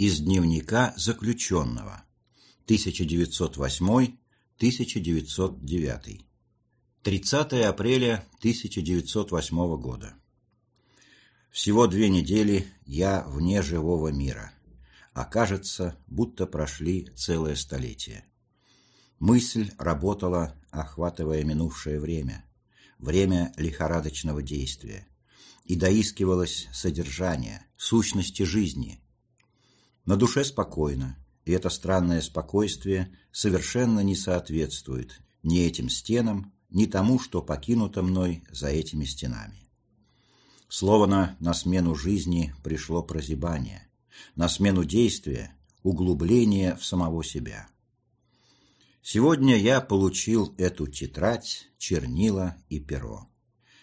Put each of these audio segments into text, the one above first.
Из дневника заключенного. 1908-1909. 30 апреля 1908 года. Всего две недели я вне живого мира, а кажется, будто прошли целое столетие. Мысль работала, охватывая минувшее время, время лихорадочного действия, и доискивалось содержание, сущности жизни. На душе спокойно, и это странное спокойствие совершенно не соответствует ни этим стенам, ни тому, что покинуто мной за этими стенами. Словно на смену жизни пришло прозябание, на смену действия – углубление в самого себя. Сегодня я получил эту тетрадь, чернила и перо.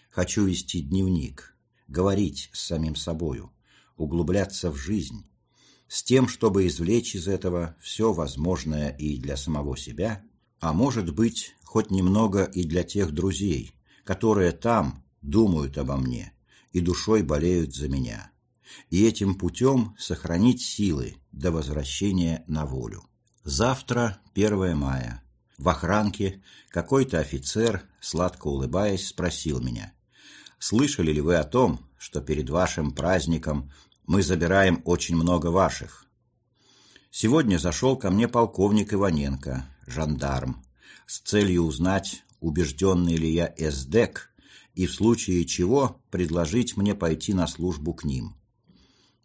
Хочу вести дневник, говорить с самим собою, углубляться в жизнь, с тем, чтобы извлечь из этого все возможное и для самого себя, а может быть, хоть немного и для тех друзей, которые там думают обо мне и душой болеют за меня, и этим путем сохранить силы до возвращения на волю. Завтра 1 мая. В охранке какой-то офицер, сладко улыбаясь, спросил меня, «Слышали ли вы о том, что перед вашим праздником мы забираем очень много ваших?» Сегодня зашел ко мне полковник Иваненко, жандарм, с целью узнать, убежденный ли я эсдек, и в случае чего предложить мне пойти на службу к ним.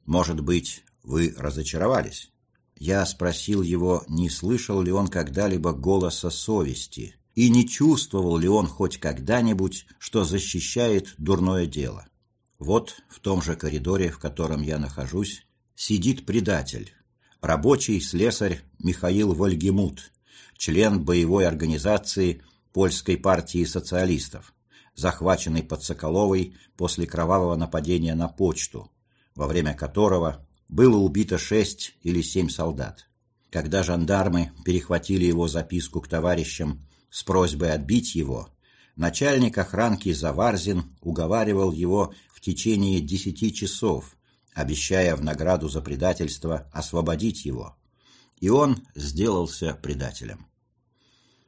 Может быть, вы разочаровались? Я спросил его, не слышал ли он когда-либо голоса совести и не чувствовал ли он хоть когда-нибудь, что защищает дурное дело. Вот в том же коридоре, в котором я нахожусь, сидит предатель, рабочий слесарь Михаил Вольгемут, член боевой организации Польской партии социалистов, захваченный под Соколовой после кровавого нападения на почту, во время которого было убито шесть или семь солдат. Когда жандармы перехватили его записку к товарищам с просьбой отбить его, начальник охранки Заварзин уговаривал его в течение десяти часов, обещая в награду за предательство освободить его. И он сделался предателем.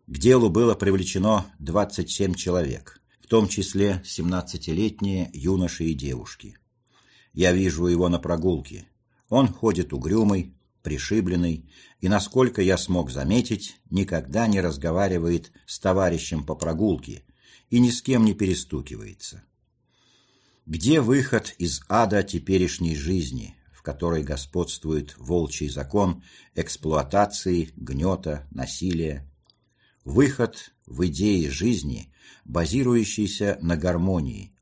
К делу было привлечено 27 человек, в том числе 17-летние юноши и девушки. Я вижу его на прогулке. Он ходит угрюмый, пришибленный, и, насколько я смог заметить, никогда не разговаривает с товарищем по прогулке и ни с кем не перестукивается. Где выход из ада теперешней жизни, в которой господствует волчий закон эксплуатации, гнета, насилия? Выход в идее жизни, базирующейся на гармонии,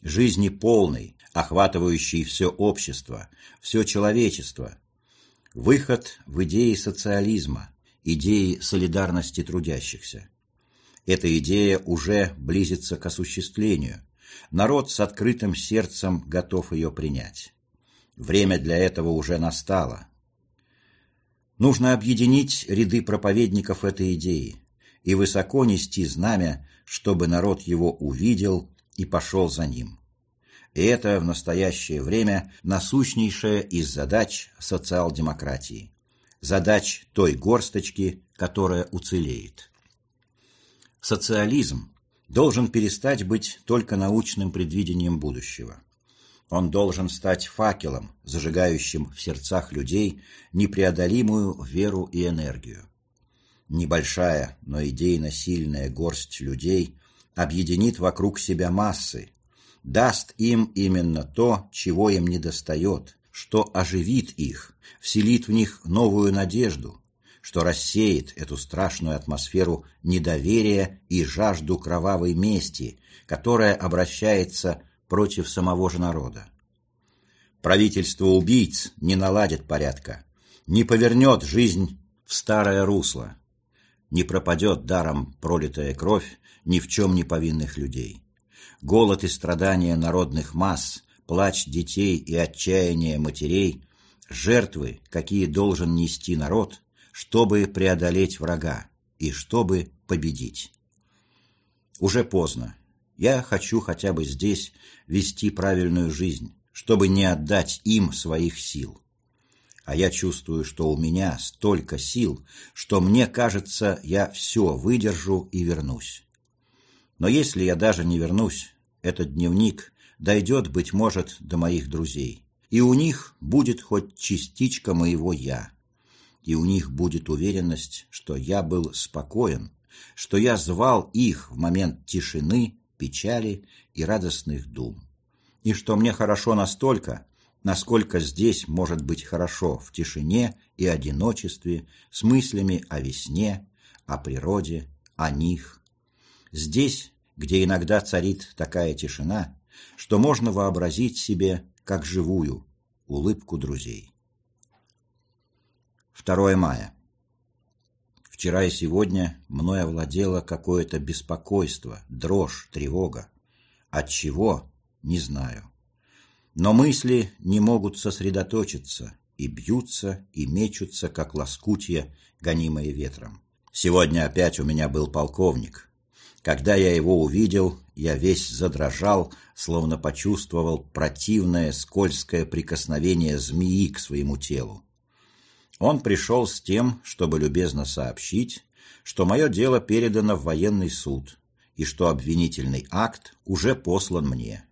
жизни полной, охватывающий все общество, все человечество. Выход в идеи социализма, идеи солидарности трудящихся. Эта идея уже близится к осуществлению. Народ с открытым сердцем готов ее принять. Время для этого уже настало. Нужно объединить ряды проповедников этой идеи и высоко нести знамя, чтобы народ его увидел и пошел за ним. И это в настоящее время насущнейшая из задач социал-демократии. Задач той горсточки, которая уцелеет. Социализм должен перестать быть только научным предвидением будущего. Он должен стать факелом, зажигающим в сердцах людей непреодолимую веру и энергию. Небольшая, но идейно сильная горсть людей объединит вокруг себя массы, даст им именно то, чего им недостает, что оживит их, вселит в них новую надежду, что рассеет эту страшную атмосферу недоверия и жажду кровавой мести, которая обращается против самого же народа. Правительство убийц не наладит порядка, не повернет жизнь в старое русло, не пропадет даром пролитая кровь ни в чем не повинных людей голод и страдания народных масс, плач детей и отчаяние матерей – жертвы, какие должен нести народ, чтобы преодолеть врага и чтобы победить. Уже поздно. Я хочу хотя бы здесь вести правильную жизнь, чтобы не отдать им своих сил. а я чувствую, что у меня столько сил, что мне кажется, я все выдержу и вернусь. Но если я даже не вернусь, этот дневник дойдет, быть может, до моих друзей, и у них будет хоть частичка моего «я», и у них будет уверенность, что я был спокоен, что я звал их в момент тишины, печали и радостных дум, и что мне хорошо настолько, насколько здесь может быть хорошо в тишине и одиночестве, с мыслями о весне, о природе, о них. Здесь, где иногда царит такая тишина, что можно вообразить себе, как живую, улыбку друзей. 2 мая. Вчера и сегодня мной овладело какое-то беспокойство, дрожь, тревога. От чего? Не знаю. Но мысли не могут сосредоточиться и бьются, и мечутся, как лоскутья, гонимые ветром. Сегодня опять у меня был полковник. Когда я его увидел, я весь задрожал, словно почувствовал противное скользкое прикосновение змеи к своему телу. Он пришел с тем, чтобы любезно сообщить, что мое дело передано в военный суд и что обвинительный акт уже послан мне.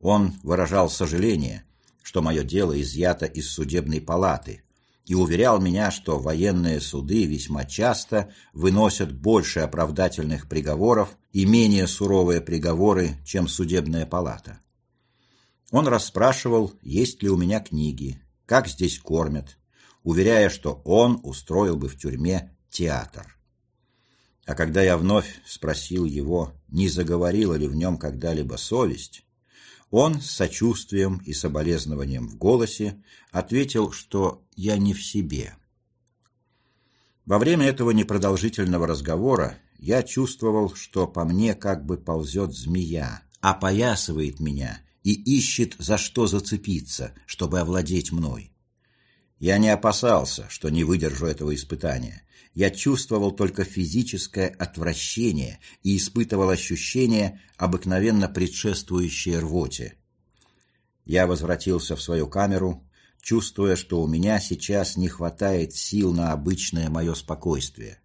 Он выражал сожаление, что мое дело изъято из судебной палаты, и уверял меня, что военные суды весьма часто выносят больше оправдательных приговоров и менее суровые приговоры, чем судебная палата. Он расспрашивал, есть ли у меня книги, как здесь кормят, уверяя, что он устроил бы в тюрьме театр. А когда я вновь спросил его, не заговорила ли в нем когда-либо совесть, он с сочувствием и соболезнованием в голосе ответил, что я не в себе. Во время этого непродолжительного разговора я чувствовал, что по мне как бы ползет змея, опоясывает меня и ищет, за что зацепиться, чтобы овладеть мной. Я не опасался, что не выдержу этого испытания. Я чувствовал только физическое отвращение и испытывал ощущение, обыкновенно предшествующее рвоте. Я возвратился в свою камеру, чувствуя, что у меня сейчас не хватает сил на обычное мое спокойствие.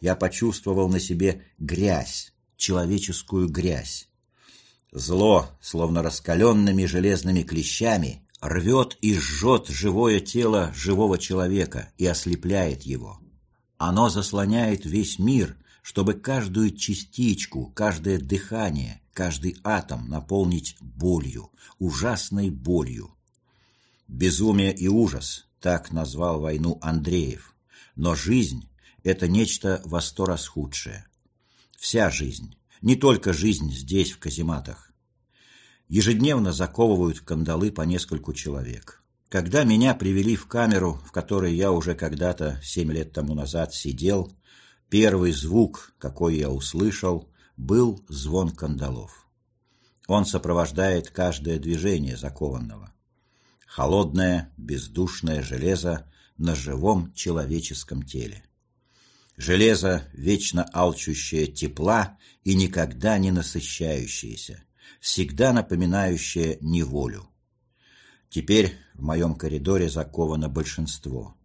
Я почувствовал на себе грязь, человеческую грязь. Зло, словно раскаленными железными клещами, рвет и жжет живое тело живого человека и ослепляет его. Оно заслоняет весь мир, чтобы каждую частичку, каждое дыхание, каждый атом наполнить болью, ужасной болью. Безумие и ужас – так назвал войну Андреев. Но жизнь – это нечто во сто раз худшее. Вся жизнь, не только жизнь здесь, в казематах, ежедневно заковывают кандалы по нескольку человек. Когда меня привели в камеру, в которой я уже когда-то, семь лет тому назад, сидел, первый звук, какой я услышал, был звон кандалов. Он сопровождает каждое движение закованного. Холодное, бездушное железо на живом человеческом теле. Железо, вечно алчущее тепла и никогда не насыщающееся, всегда напоминающее неволю. Теперь в моем коридоре заковано большинство.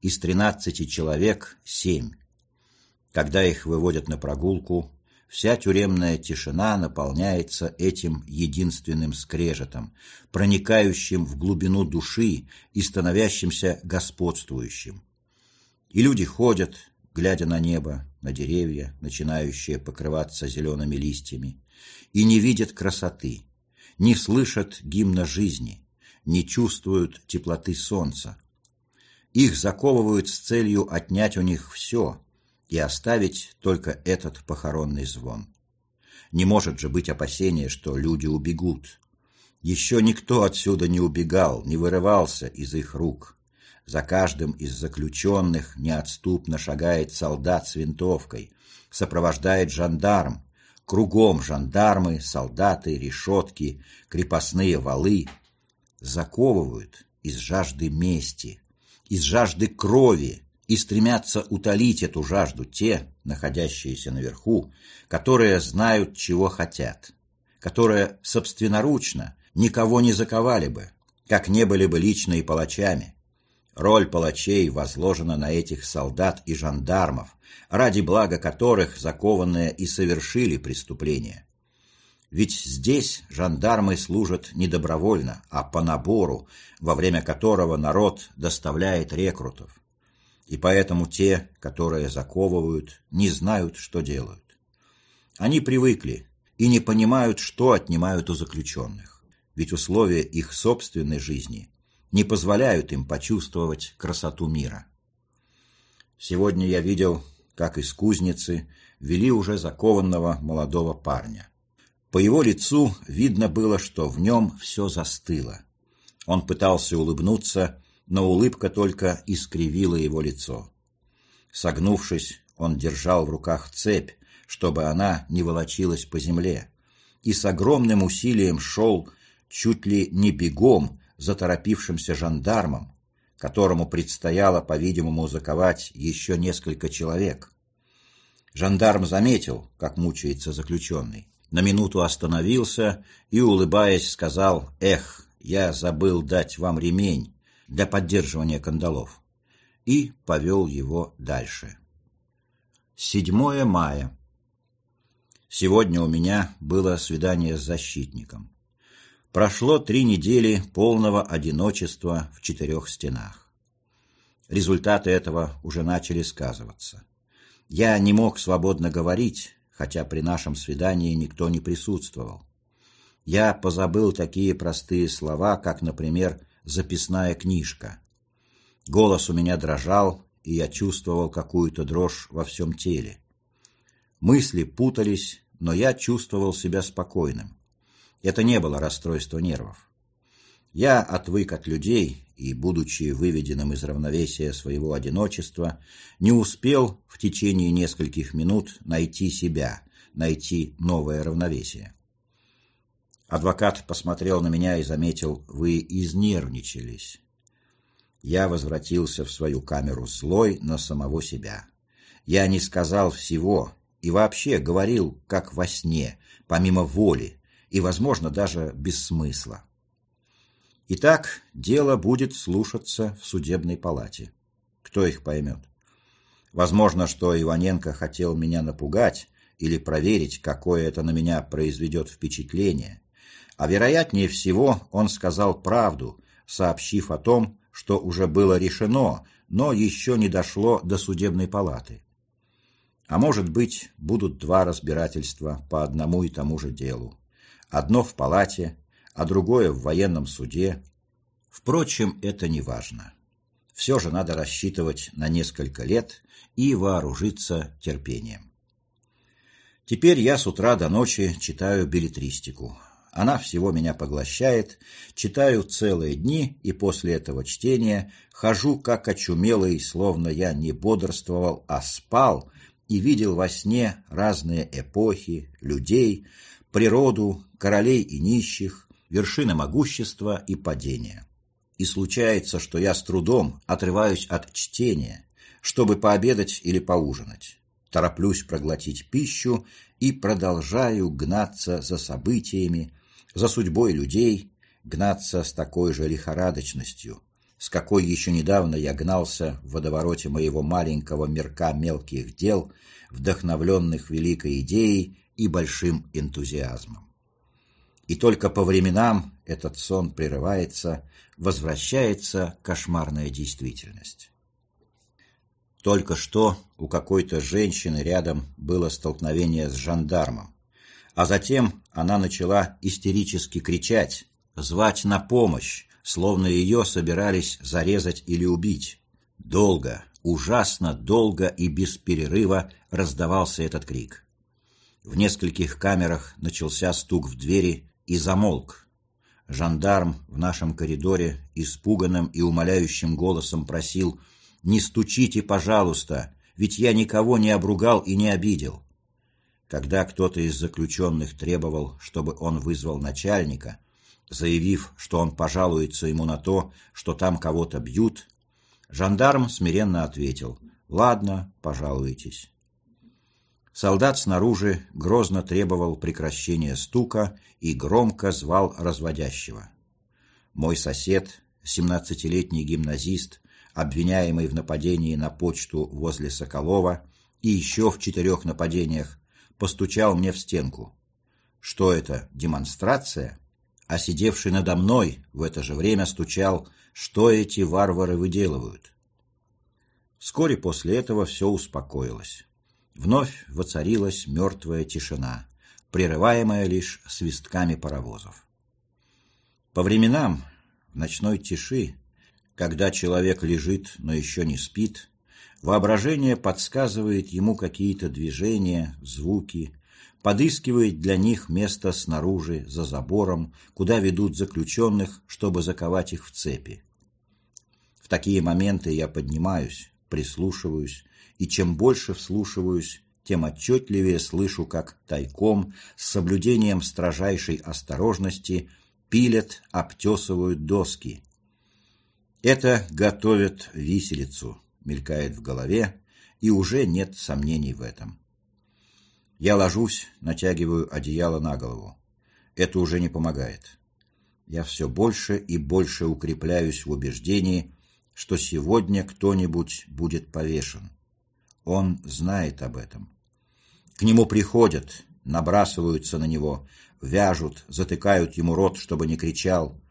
Из тринадцати человек – семь. Когда их выводят на прогулку, вся тюремная тишина наполняется этим единственным скрежетом, проникающим в глубину души и становящимся господствующим. И люди ходят, глядя на небо, на деревья, начинающие покрываться зелеными листьями, и не видят красоты, не слышат гимна жизни, не чувствуют теплоты солнца. Их заковывают с целью отнять у них все и оставить только этот похоронный звон. Не может же быть опасения, что люди убегут. Еще никто отсюда не убегал, не вырывался из их рук. За каждым из заключенных неотступно шагает солдат с винтовкой, сопровождает жандарм, Кругом жандармы, солдаты, решетки, крепостные валы заковывают из жажды мести, из жажды крови и стремятся утолить эту жажду те, находящиеся наверху, которые знают, чего хотят, которые собственноручно никого не заковали бы, как не были бы лично и палачами. Роль палачей возложена на этих солдат и жандармов, ради блага которых закованные и совершили преступление. Ведь здесь жандармы служат не добровольно, а по набору, во время которого народ доставляет рекрутов. И поэтому те, которые заковывают, не знают, что делают. Они привыкли и не понимают, что отнимают у заключенных, ведь условия их собственной жизни не позволяют им почувствовать красоту мира. Сегодня я видел, как из кузницы вели уже закованного молодого парня. По его лицу видно было, что в нем все застыло. Он пытался улыбнуться, но улыбка только искривила его лицо. Согнувшись, он держал в руках цепь, чтобы она не волочилась по земле, и с огромным усилием шел чуть ли не бегом за торопившимся жандармом, которому предстояло, по-видимому, заковать еще несколько человек. Жандарм заметил, как мучается заключенный. На минуту остановился и, улыбаясь, сказал «Эх, я забыл дать вам ремень для поддерживания кандалов» и повел его дальше. 7 мая. Сегодня у меня было свидание с защитником. Прошло три недели полного одиночества в четырех стенах. Результаты этого уже начали сказываться. Я не мог свободно говорить, хотя при нашем свидании никто не присутствовал. Я позабыл такие простые слова, как, например, «записная книжка». Голос у меня дрожал, и я чувствовал какую-то дрожь во всем теле. Мысли путались, но я чувствовал себя спокойным. Это не было расстройство нервов. Я отвык от людей и, будучи выведенным из равновесия своего одиночества, не успел в течение нескольких минут найти себя, найти новое равновесие. Адвокат посмотрел на меня и заметил, вы изнервничались. Я возвратился в свою камеру злой на самого себя. Я не сказал всего и вообще говорил, как во сне, помимо воли, и, возможно, даже без смысла. Итак, дело будет слушаться в судебной палате. Кто их поймет? Возможно, что Иваненко хотел меня напугать или проверить, какое это на меня произведет впечатление. А вероятнее всего он сказал правду, сообщив о том, что уже было решено, но еще не дошло до судебной палаты. А может быть, будут два разбирательства по одному и тому же делу. Одно в палате, а другое в военном суде. Впрочем, это не важно. Все же надо рассчитывать на несколько лет и вооружиться терпением. Теперь я с утра до ночи читаю билетристику. Она всего меня поглощает, читаю целые дни, и после этого чтения хожу как очумелый, словно я не бодрствовал, а спал, и видел во сне разные эпохи, людей, природу, королей и нищих, вершины могущества и падения. И случается, что я с трудом отрываюсь от чтения, чтобы пообедать или поужинать. Тороплюсь проглотить пищу и продолжаю гнаться за событиями, за судьбой людей, гнаться с такой же лихорадочностью, с какой еще недавно я гнался в водовороте моего маленького мирка мелких дел, вдохновленных великой идеей и большим энтузиазмом и только по временам этот сон прерывается, возвращается кошмарная действительность. Только что у какой-то женщины рядом было столкновение с жандармом, а затем она начала истерически кричать, звать на помощь, словно ее собирались зарезать или убить. Долго, ужасно долго и без перерыва раздавался этот крик. В нескольких камерах начался стук в двери и замолк. Жандарм в нашем коридоре испуганным и умоляющим голосом просил «Не стучите, пожалуйста, ведь я никого не обругал и не обидел». Когда кто-то из заключенных требовал, чтобы он вызвал начальника, заявив, что он пожалуется ему на то, что там кого-то бьют, жандарм смиренно ответил «Ладно, пожалуйтесь». Солдат снаружи грозно требовал прекращения стука и громко звал разводящего. Мой сосед, семнадцатилетний гимназист, обвиняемый в нападении на почту возле Соколова и еще в четырех нападениях, постучал мне в стенку. Что это, демонстрация? А сидевший надо мной в это же время стучал, что эти варвары выделывают. Вскоре после этого все успокоилось. Вновь воцарилась мертвая тишина, прерываемая лишь свистками паровозов. По временам, в ночной тиши, когда человек лежит, но еще не спит, воображение подсказывает ему какие-то движения, звуки, подыскивает для них место снаружи, за забором, куда ведут заключенных, чтобы заковать их в цепи. В такие моменты я поднимаюсь, прислушиваюсь, и чем больше вслушиваюсь, тем отчетливее слышу, как тайком, с соблюдением строжайшей осторожности, пилят, обтесывают доски. Это готовят виселицу, мелькает в голове, и уже нет сомнений в этом. Я ложусь, натягиваю одеяло на голову. Это уже не помогает. Я все больше и больше укрепляюсь в убеждении, что сегодня кто-нибудь будет повешен. Он знает об этом. К нему приходят, набрасываются на него, вяжут, затыкают ему рот, чтобы не кричал.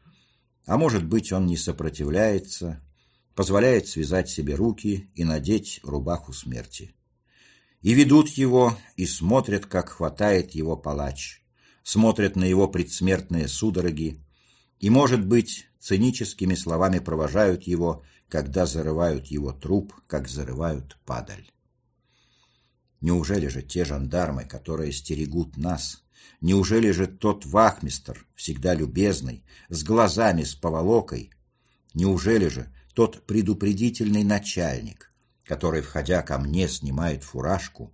А может быть, он не сопротивляется, позволяет связать себе руки и надеть рубаху смерти. И ведут его, и смотрят, как хватает его палач, смотрят на его предсмертные судороги, и, может быть, циническими словами провожают его, когда зарывают его труп, как зарывают падаль. Неужели же те жандармы, которые стерегут нас, неужели же тот вахмистр, всегда любезный, с глазами с поволокой, неужели же тот предупредительный начальник, который, входя ко мне, снимает фуражку,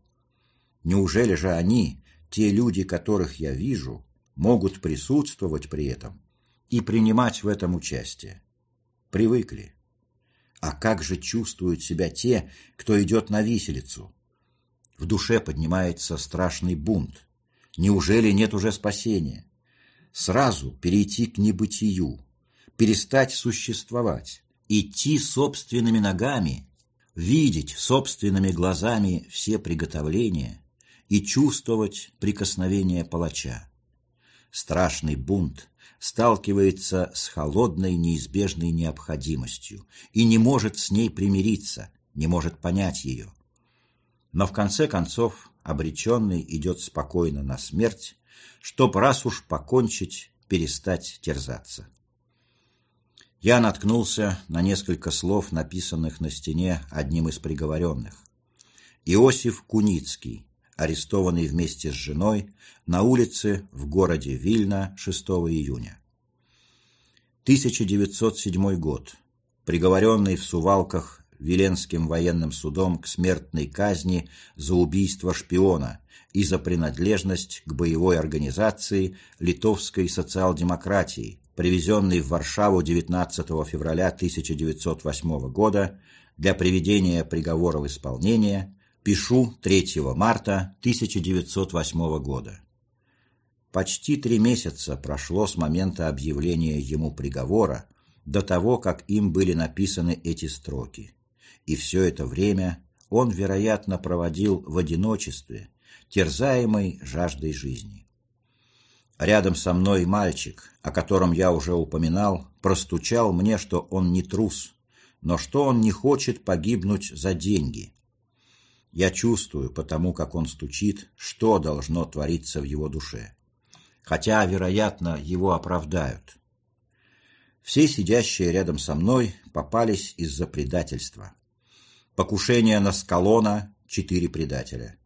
неужели же они, те люди, которых я вижу, могут присутствовать при этом и принимать в этом участие? Привыкли. А как же чувствуют себя те, кто идет на виселицу? В душе поднимается страшный бунт. Неужели нет уже спасения? Сразу перейти к небытию, перестать существовать, идти собственными ногами, видеть собственными глазами все приготовления и чувствовать прикосновение палача. Страшный бунт сталкивается с холодной неизбежной необходимостью и не может с ней примириться, не может понять ее. Но в конце концов обреченный идет спокойно на смерть, чтоб раз уж покончить, перестать терзаться. Я наткнулся на несколько слов, написанных на стене одним из приговоренных. Иосиф Куницкий, арестованный вместе с женой на улице в городе Вильна 6 июня. 1907 год. Приговоренный в Сувалках Веленским военным судом к смертной казни за убийство шпиона и за принадлежность к боевой организации литовской социал-демократии, привезенный в Варшаву 19 февраля 1908 года для приведения приговора в исполнение Пишу 3 марта 1908 года. Почти три месяца прошло с момента объявления ему приговора до того, как им были написаны эти строки. И все это время он, вероятно, проводил в одиночестве, терзаемой жаждой жизни. Рядом со мной мальчик, о котором я уже упоминал, простучал мне, что он не трус, но что он не хочет погибнуть за деньги – я чувствую, потому как он стучит, что должно твориться в его душе. Хотя, вероятно, его оправдают. Все сидящие рядом со мной попались из-за предательства. Покушение на Скалона – четыре предателя.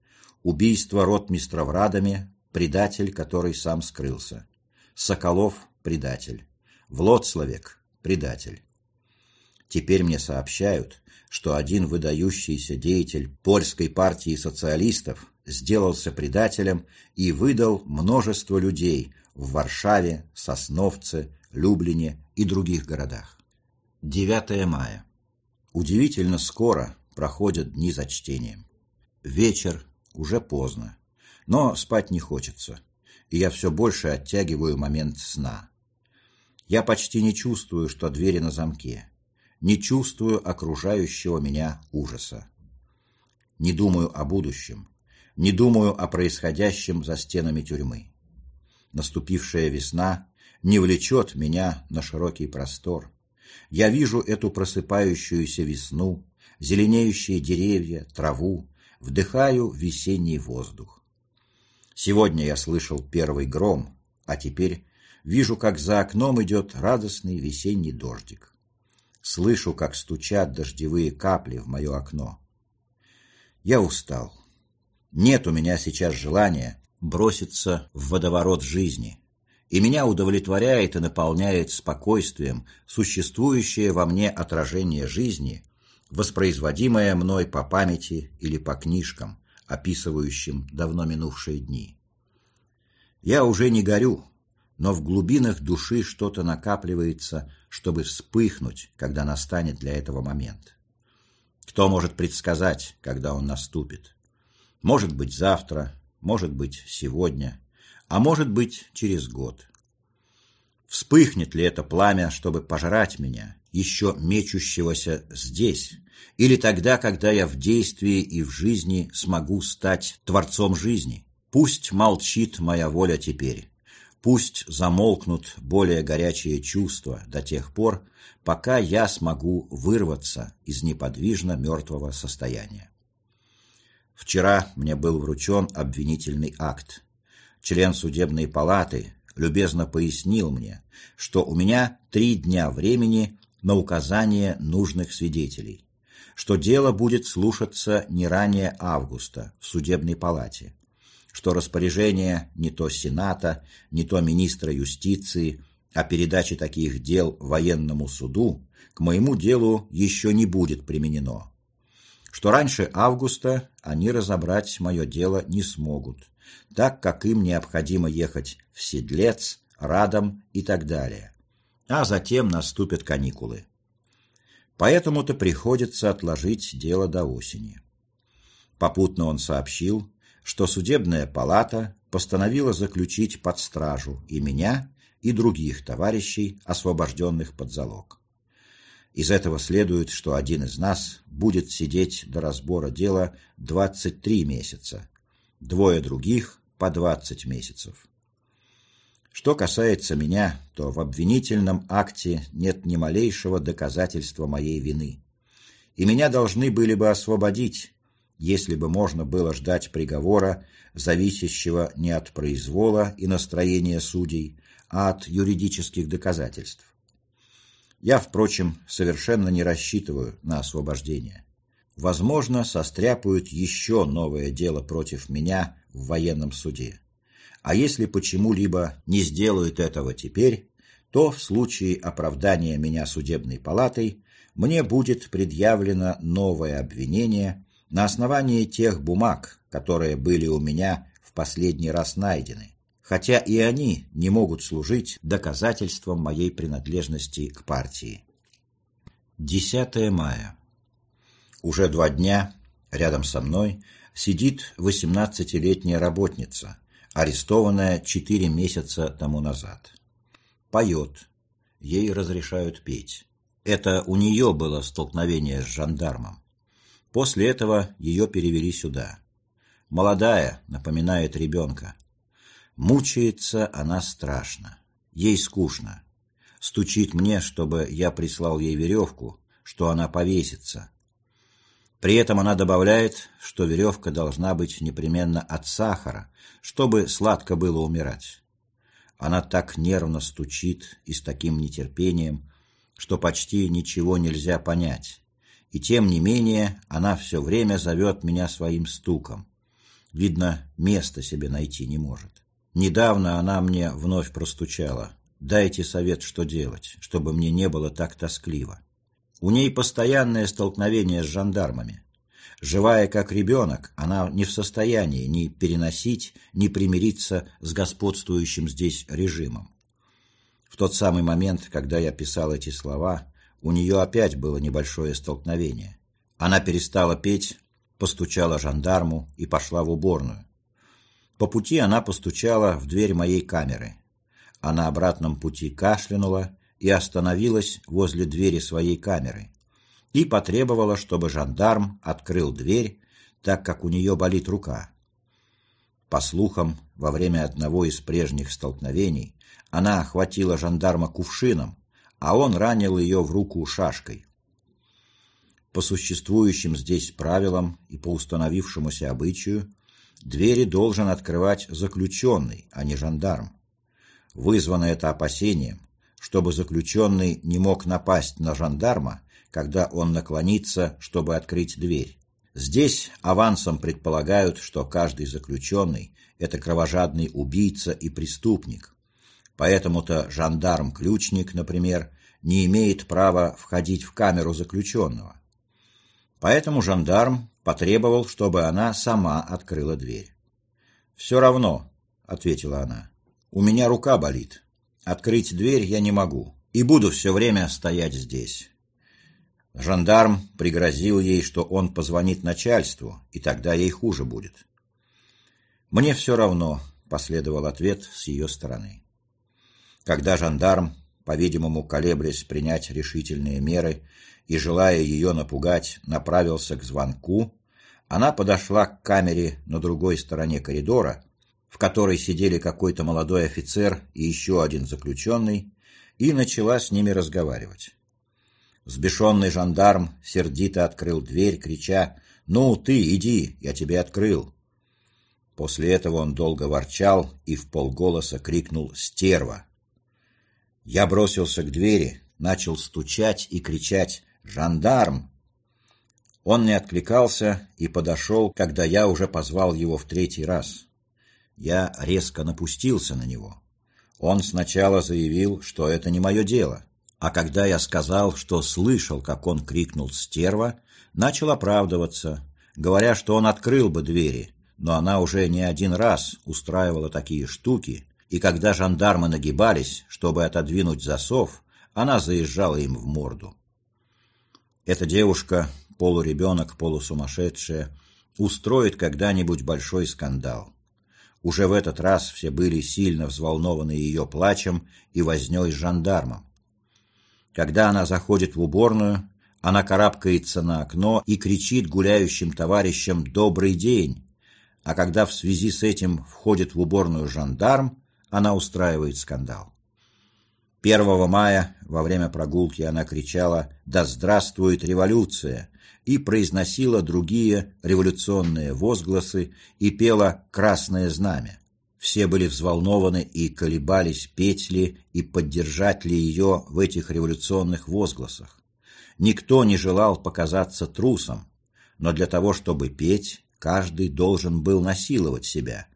Убийство ротмистра в Радаме – предатель, который сам скрылся. Соколов – предатель. Влоцлавек – предатель. Теперь мне сообщают, что один выдающийся деятель польской партии социалистов сделался предателем и выдал множество людей в Варшаве, Сосновце, Люблине и других городах. 9 мая. Удивительно скоро проходят дни за чтением. Вечер, уже поздно, но спать не хочется, и я все больше оттягиваю момент сна. Я почти не чувствую, что двери на замке, не чувствую окружающего меня ужаса. Не думаю о будущем, не думаю о происходящем за стенами тюрьмы. Наступившая весна не влечет меня на широкий простор. Я вижу эту просыпающуюся весну, зеленеющие деревья, траву, вдыхаю весенний воздух. Сегодня я слышал первый гром, а теперь вижу, как за окном идет радостный весенний дождик. Слышу, как стучат дождевые капли в мое окно. Я устал. Нет у меня сейчас желания броситься в водоворот жизни, и меня удовлетворяет и наполняет спокойствием существующее во мне отражение жизни, воспроизводимое мной по памяти или по книжкам, описывающим давно минувшие дни. Я уже не горю, но в глубинах души что-то накапливается, чтобы вспыхнуть, когда настанет для этого момент. Кто может предсказать, когда он наступит? Может быть, завтра, может быть, сегодня, а может быть, через год. Вспыхнет ли это пламя, чтобы пожрать меня, еще мечущегося здесь, или тогда, когда я в действии и в жизни смогу стать творцом жизни? Пусть молчит моя воля теперь, пусть замолкнут более горячие чувства до тех пор, пока я смогу вырваться из неподвижно мертвого состояния. Вчера мне был вручен обвинительный акт. Член судебной палаты любезно пояснил мне, что у меня три дня времени на указание нужных свидетелей, что дело будет слушаться не ранее августа в судебной палате, что распоряжение не то Сената, не то министра юстиции о передаче таких дел военному суду к моему делу еще не будет применено, что раньше августа они разобрать мое дело не смогут, так как им необходимо ехать в Седлец, Радом и так далее. А затем наступят каникулы. Поэтому-то приходится отложить дело до осени. Попутно он сообщил, что судебная палата постановила заключить под стражу и меня, и других товарищей, освобожденных под залог. Из этого следует, что один из нас будет сидеть до разбора дела 23 месяца, двое других – по 20 месяцев. Что касается меня, то в обвинительном акте нет ни малейшего доказательства моей вины. И меня должны были бы освободить, если бы можно было ждать приговора, зависящего не от произвола и настроения судей, а от юридических доказательств. Я, впрочем, совершенно не рассчитываю на освобождение. Возможно, состряпают еще новое дело против меня в военном суде. А если почему-либо не сделают этого теперь, то в случае оправдания меня судебной палатой мне будет предъявлено новое обвинение на основании тех бумаг, которые были у меня в последний раз найдены, хотя и они не могут служить доказательством моей принадлежности к партии. 10 мая. Уже два дня рядом со мной сидит 18-летняя работница, арестованная 4 месяца тому назад. Поет, ей разрешают петь. Это у нее было столкновение с жандармом. После этого ее перевели сюда. Молодая, напоминает ребенка. Мучается она страшно. Ей скучно. Стучит мне, чтобы я прислал ей веревку, что она повесится. При этом она добавляет, что веревка должна быть непременно от сахара, чтобы сладко было умирать. Она так нервно стучит и с таким нетерпением, что почти ничего нельзя понять. И тем не менее она все время зовет меня своим стуком. Видно, места себе найти не может. Недавно она мне вновь простучала. Дайте совет, что делать, чтобы мне не было так тоскливо. У ней постоянное столкновение с жандармами. Живая как ребенок, она не в состоянии ни переносить, ни примириться с господствующим здесь режимом. В тот самый момент, когда я писал эти слова, у нее опять было небольшое столкновение. Она перестала петь, постучала жандарму и пошла в уборную. По пути она постучала в дверь моей камеры. а на обратном пути кашлянула и остановилась возле двери своей камеры и потребовала, чтобы жандарм открыл дверь, так как у нее болит рука. По слухам, во время одного из прежних столкновений она охватила жандарма кувшином, а он ранил ее в руку шашкой. По существующим здесь правилам и по установившемуся обычаю двери должен открывать заключенный, а не жандарм. Вызвано это опасением, чтобы заключенный не мог напасть на жандарма, когда он наклонится, чтобы открыть дверь. Здесь авансом предполагают, что каждый заключенный – это кровожадный убийца и преступник. Поэтому-то жандарм-ключник, например, не имеет права входить в камеру заключенного. Поэтому жандарм потребовал, чтобы она сама открыла дверь. «Все равно», — ответила она, — «у меня рука болит. Открыть дверь я не могу и буду все время стоять здесь». Жандарм пригрозил ей, что он позвонит начальству, и тогда ей хуже будет. «Мне все равно», — последовал ответ с ее стороны. Когда жандарм, по-видимому, колеблясь принять решительные меры и, желая ее напугать, направился к звонку, она подошла к камере на другой стороне коридора, в которой сидели какой-то молодой офицер и еще один заключенный, и начала с ними разговаривать. Сбешенный жандарм сердито открыл дверь, крича «Ну, ты, иди, я тебе открыл». После этого он долго ворчал и в полголоса крикнул «Стерва!». Я бросился к двери, начал стучать и кричать «Жандарм!». Он не откликался и подошел, когда я уже позвал его в третий раз. Я резко напустился на него. Он сначала заявил, что это не мое дело, а когда я сказал, что слышал, как он крикнул «Стерва!», начал оправдываться, говоря, что он открыл бы двери, но она уже не один раз устраивала такие штуки, и когда жандармы нагибались, чтобы отодвинуть засов, она заезжала им в морду. Эта девушка, полуребенок, полусумасшедшая, устроит когда-нибудь большой скандал. Уже в этот раз все были сильно взволнованы ее плачем и вознёй с жандармом. Когда она заходит в уборную, она карабкается на окно и кричит гуляющим товарищам «Добрый день!», а когда в связи с этим входит в уборную жандарм, она устраивает скандал. 1 мая во время прогулки она кричала «Да здравствует революция!» И произносила другие революционные возгласы и пела «Красное знамя». Все были взволнованы и колебались, петь ли и поддержать ли ее в этих революционных возгласах. Никто не желал показаться трусом, но для того, чтобы петь, каждый должен был насиловать себя.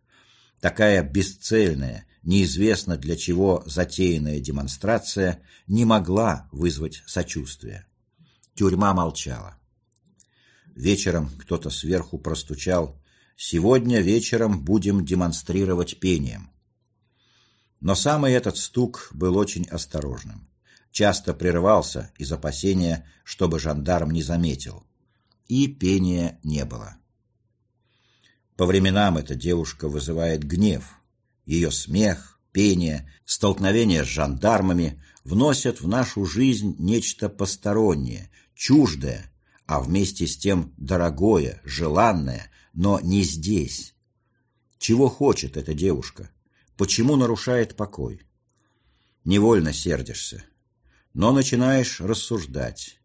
Такая бесцельная, неизвестно для чего затеянная демонстрация не могла вызвать сочувствия. Тюрьма молчала. Вечером кто-то сверху простучал Сегодня вечером будем демонстрировать пением. Но самый этот стук был очень осторожным. Часто прерывался из опасения, чтобы жандарм не заметил. И пения не было. По временам эта девушка вызывает гнев. Ее смех, пение, столкновения с жандармами вносят в нашу жизнь нечто постороннее, чуждое, а вместе с тем дорогое, желанное, но не здесь. Чего хочет эта девушка? Почему нарушает покой? Невольно сердишься, но начинаешь рассуждать.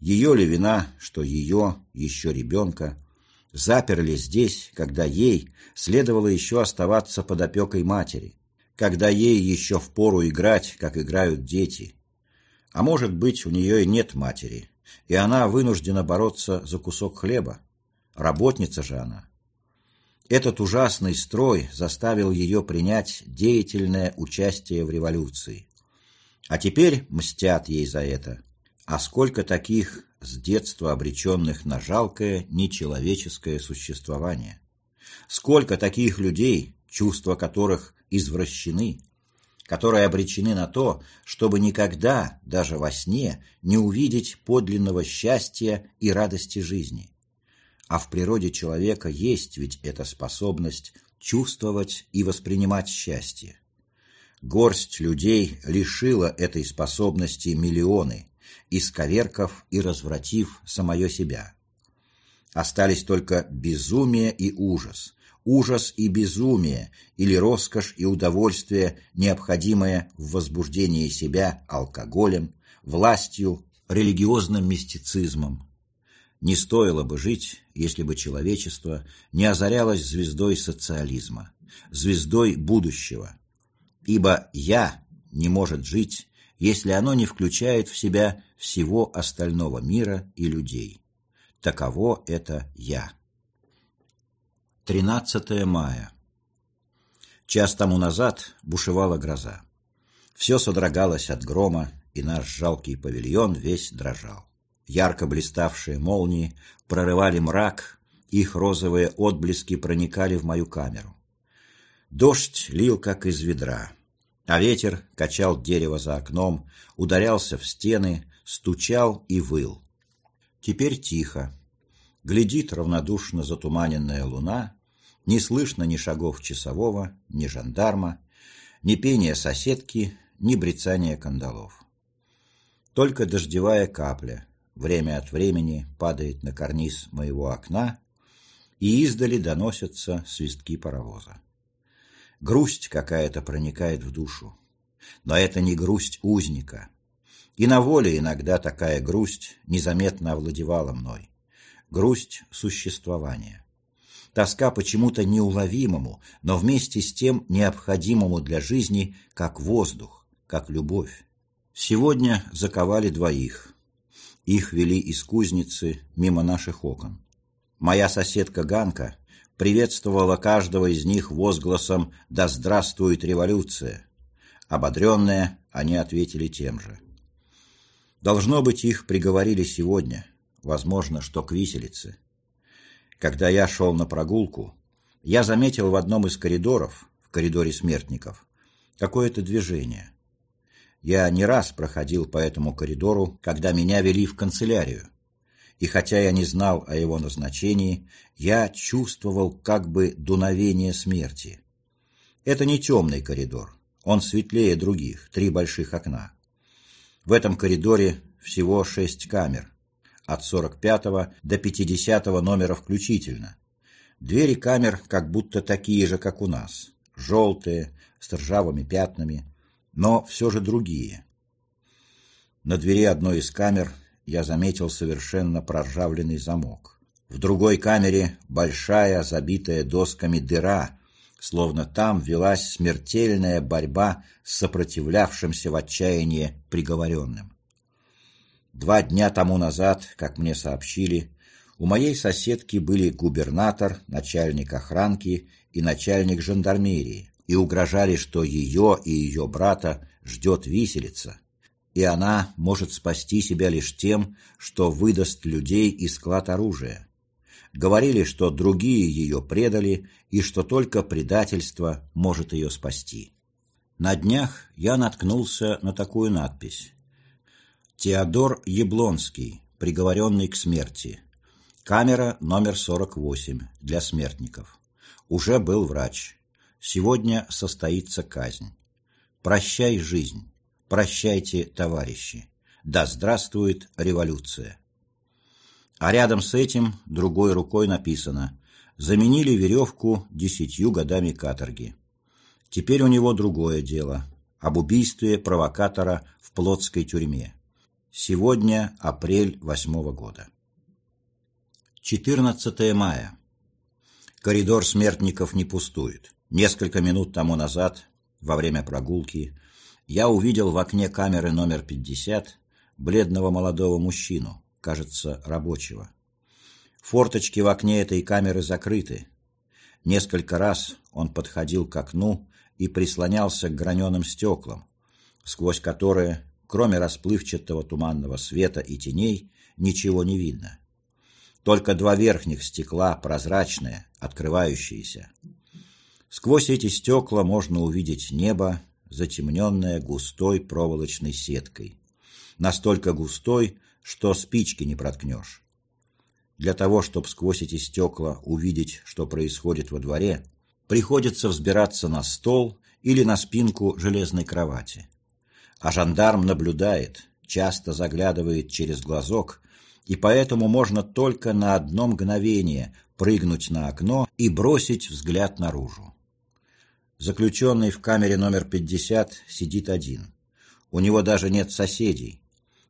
Ее ли вина, что ее, еще ребенка, заперли здесь, когда ей следовало еще оставаться под опекой матери, когда ей еще впору играть, как играют дети. А может быть, у нее и нет матери, и она вынуждена бороться за кусок хлеба. Работница же она. Этот ужасный строй заставил ее принять деятельное участие в революции. А теперь мстят ей за это. А сколько таких с детства обреченных на жалкое, нечеловеческое существование? Сколько таких людей, чувства которых извращены, которые обречены на то, чтобы никогда, даже во сне, не увидеть подлинного счастья и радости жизни? А в природе человека есть ведь эта способность чувствовать и воспринимать счастье. Горсть людей лишила этой способности миллионы, исковеркав и развратив самое себя. Остались только безумие и ужас, ужас и безумие или роскошь и удовольствие, необходимое в возбуждении себя алкоголем, властью, религиозным мистицизмом. Не стоило бы жить, если бы человечество не озарялось звездой социализма, звездой будущего. Ибо «я» не может жить, если оно не включает в себя всего остального мира и людей. Таково это «я». 13 мая. Час тому назад бушевала гроза. Все содрогалось от грома, и наш жалкий павильон весь дрожал. Ярко блиставшие молнии прорывали мрак, их розовые отблески проникали в мою камеру. Дождь лил, как из ведра, а ветер качал дерево за окном, ударялся в стены, стучал и выл. Теперь тихо. Глядит равнодушно затуманенная луна, не слышно ни шагов часового, ни жандарма, ни пения соседки, ни брецания кандалов. Только дождевая капля время от времени падает на карниз моего окна, и издали доносятся свистки паровоза. Грусть какая-то проникает в душу. Но это не грусть узника. И на воле иногда такая грусть незаметно овладевала мной. Грусть существования. Тоска почему-то неуловимому, но вместе с тем необходимому для жизни, как воздух, как любовь. Сегодня заковали двоих. Их вели из кузницы мимо наших окон. Моя соседка Ганка приветствовала каждого из них возгласом «Да здравствует революция!». Ободренные, они ответили тем же. Должно быть, их приговорили сегодня, возможно, что к виселице. Когда я шел на прогулку, я заметил в одном из коридоров, в коридоре смертников, какое-то движение. Я не раз проходил по этому коридору, когда меня вели в канцелярию и хотя я не знал о его назначении, я чувствовал как бы дуновение смерти. Это не темный коридор, он светлее других, три больших окна. В этом коридоре всего шесть камер, от 45 до 50 номера включительно. Двери камер как будто такие же, как у нас, желтые, с ржавыми пятнами, но все же другие. На двери одной из камер я заметил совершенно проржавленный замок. В другой камере большая, забитая досками дыра, словно там велась смертельная борьба с сопротивлявшимся в отчаянии приговоренным. Два дня тому назад, как мне сообщили, у моей соседки были губернатор, начальник охранки и начальник жандармерии, и угрожали, что ее и ее брата ждет виселица, и она может спасти себя лишь тем, что выдаст людей и склад оружия. Говорили, что другие ее предали, и что только предательство может ее спасти. На днях я наткнулся на такую надпись. Теодор Яблонский, приговоренный к смерти. Камера номер 48 для смертников. Уже был врач. Сегодня состоится казнь. Прощай, жизнь. Прощайте, товарищи. Да здравствует революция. А рядом с этим другой рукой написано «Заменили веревку десятью годами каторги». Теперь у него другое дело – об убийстве провокатора в Плотской тюрьме. Сегодня апрель восьмого года. 14 мая. Коридор смертников не пустует. Несколько минут тому назад, во время прогулки, я увидел в окне камеры номер 50 бледного молодого мужчину, кажется, рабочего. Форточки в окне этой камеры закрыты. Несколько раз он подходил к окну и прислонялся к граненым стеклам, сквозь которые, кроме расплывчатого туманного света и теней, ничего не видно. Только два верхних стекла, прозрачные, открывающиеся. Сквозь эти стекла можно увидеть небо затемненная густой проволочной сеткой. Настолько густой, что спички не проткнешь. Для того, чтобы сквозь эти стекла увидеть, что происходит во дворе, приходится взбираться на стол или на спинку железной кровати. А жандарм наблюдает, часто заглядывает через глазок, и поэтому можно только на одно мгновение прыгнуть на окно и бросить взгляд наружу. Заключенный в камере номер 50 сидит один. У него даже нет соседей.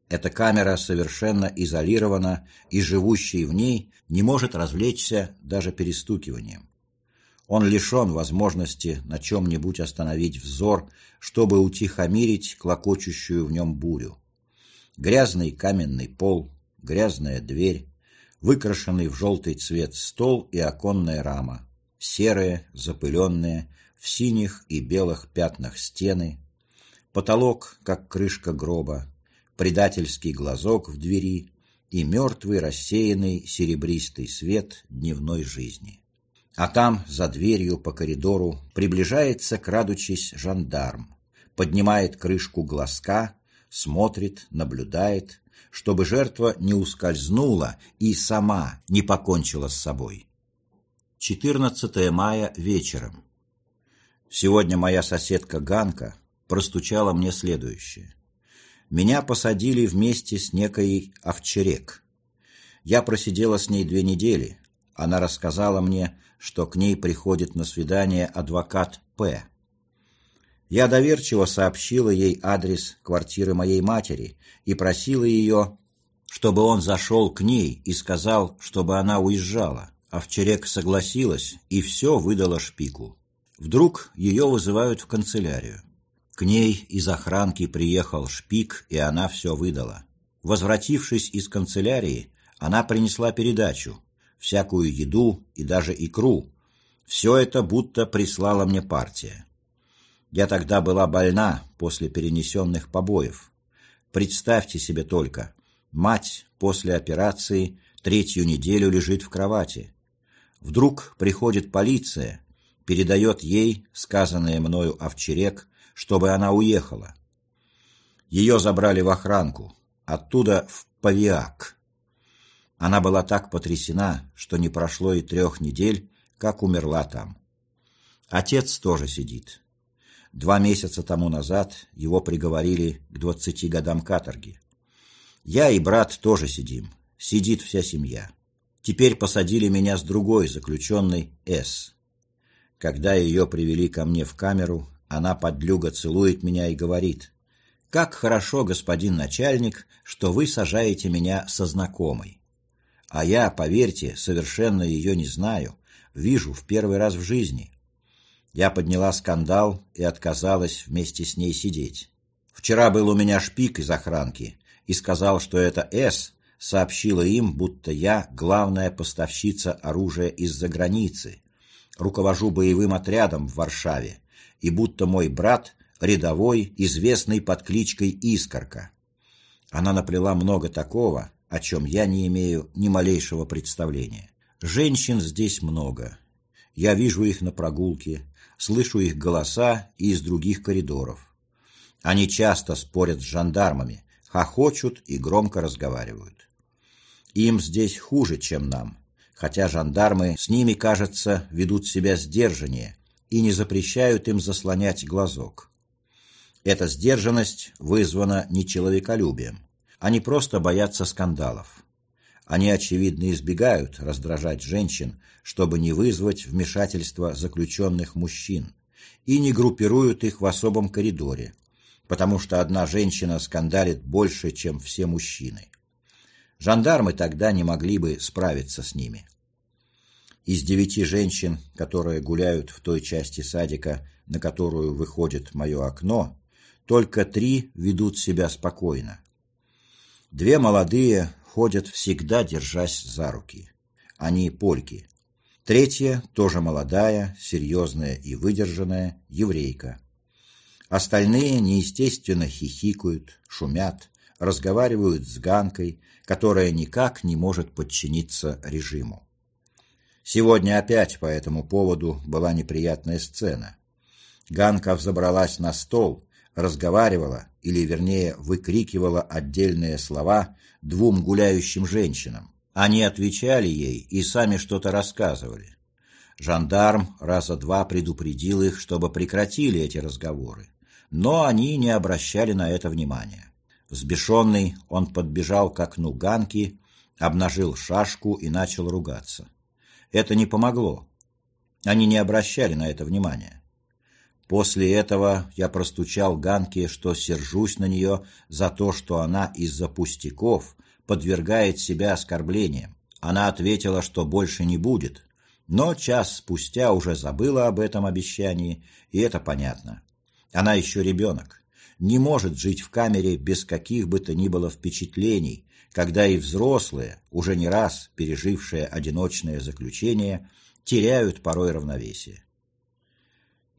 Эта камера совершенно изолирована, и живущий в ней не может развлечься даже перестукиванием. Он лишен возможности на чем-нибудь остановить взор, чтобы утихомирить клокочущую в нем бурю. Грязный каменный пол, грязная дверь, выкрашенный в желтый цвет стол и оконная рама, серые, запыленные, в синих и белых пятнах стены, потолок, как крышка гроба, предательский глазок в двери и мертвый рассеянный серебристый свет дневной жизни. А там, за дверью по коридору, приближается, крадучись, жандарм, поднимает крышку глазка, смотрит, наблюдает, чтобы жертва не ускользнула и сама не покончила с собой. 14 мая вечером. Сегодня моя соседка Ганка простучала мне следующее. Меня посадили вместе с некой Овчерек. Я просидела с ней две недели. Она рассказала мне, что к ней приходит на свидание адвокат П. Я доверчиво сообщила ей адрес квартиры моей матери и просила ее, чтобы он зашел к ней и сказал, чтобы она уезжала. Овчарек согласилась и все выдала шпику. Вдруг ее вызывают в канцелярию. К ней из охранки приехал шпик, и она все выдала. Возвратившись из канцелярии, она принесла передачу, всякую еду и даже икру. Все это будто прислала мне партия. Я тогда была больна после перенесенных побоев. Представьте себе только, мать после операции третью неделю лежит в кровати. Вдруг приходит полиция, передает ей сказанное мною овчерек, чтобы она уехала. Ее забрали в охранку, оттуда в Павиак. Она была так потрясена, что не прошло и трех недель, как умерла там. Отец тоже сидит. Два месяца тому назад его приговорили к двадцати годам каторги. Я и брат тоже сидим. Сидит вся семья. Теперь посадили меня с другой заключенной С. Когда ее привели ко мне в камеру, она подлюга целует меня и говорит, «Как хорошо, господин начальник, что вы сажаете меня со знакомой. А я, поверьте, совершенно ее не знаю, вижу в первый раз в жизни. Я подняла скандал и отказалась вместе с ней сидеть. Вчера был у меня шпик из охранки и сказал, что это С сообщила им, будто я главная поставщица оружия из-за границы, руковожу боевым отрядом в Варшаве, и будто мой брат рядовой, известный под кличкой Искорка. Она наплела много такого, о чем я не имею ни малейшего представления. Женщин здесь много. Я вижу их на прогулке, слышу их голоса и из других коридоров. Они часто спорят с жандармами, хохочут и громко разговаривают. Им здесь хуже, чем нам, хотя жандармы с ними, кажется, ведут себя сдержаннее и не запрещают им заслонять глазок. Эта сдержанность вызвана не человеколюбием, они просто боятся скандалов. Они, очевидно, избегают раздражать женщин, чтобы не вызвать вмешательство заключенных мужчин, и не группируют их в особом коридоре, потому что одна женщина скандалит больше, чем все мужчины. Жандармы тогда не могли бы справиться с ними. Из девяти женщин, которые гуляют в той части садика, на которую выходит мое окно, только три ведут себя спокойно. Две молодые ходят всегда держась за руки. Они польки. Третья, тоже молодая, серьезная и выдержанная, еврейка. Остальные неестественно хихикают, шумят, разговаривают с Ганкой, которая никак не может подчиниться режиму. Сегодня опять по этому поводу была неприятная сцена. Ганка взобралась на стол, разговаривала, или вернее выкрикивала отдельные слова двум гуляющим женщинам. Они отвечали ей и сами что-то рассказывали. Жандарм раза два предупредил их, чтобы прекратили эти разговоры, но они не обращали на это внимания. Взбешенный, он подбежал к окну Ганки, обнажил шашку и начал ругаться. Это не помогло. Они не обращали на это внимания. После этого я простучал Ганке, что сержусь на нее за то, что она из-за пустяков подвергает себя оскорблениям. Она ответила, что больше не будет, но час спустя уже забыла об этом обещании, и это понятно. Она еще ребенок, не может жить в камере без каких бы то ни было впечатлений, когда и взрослые, уже не раз пережившие одиночное заключение, теряют порой равновесие.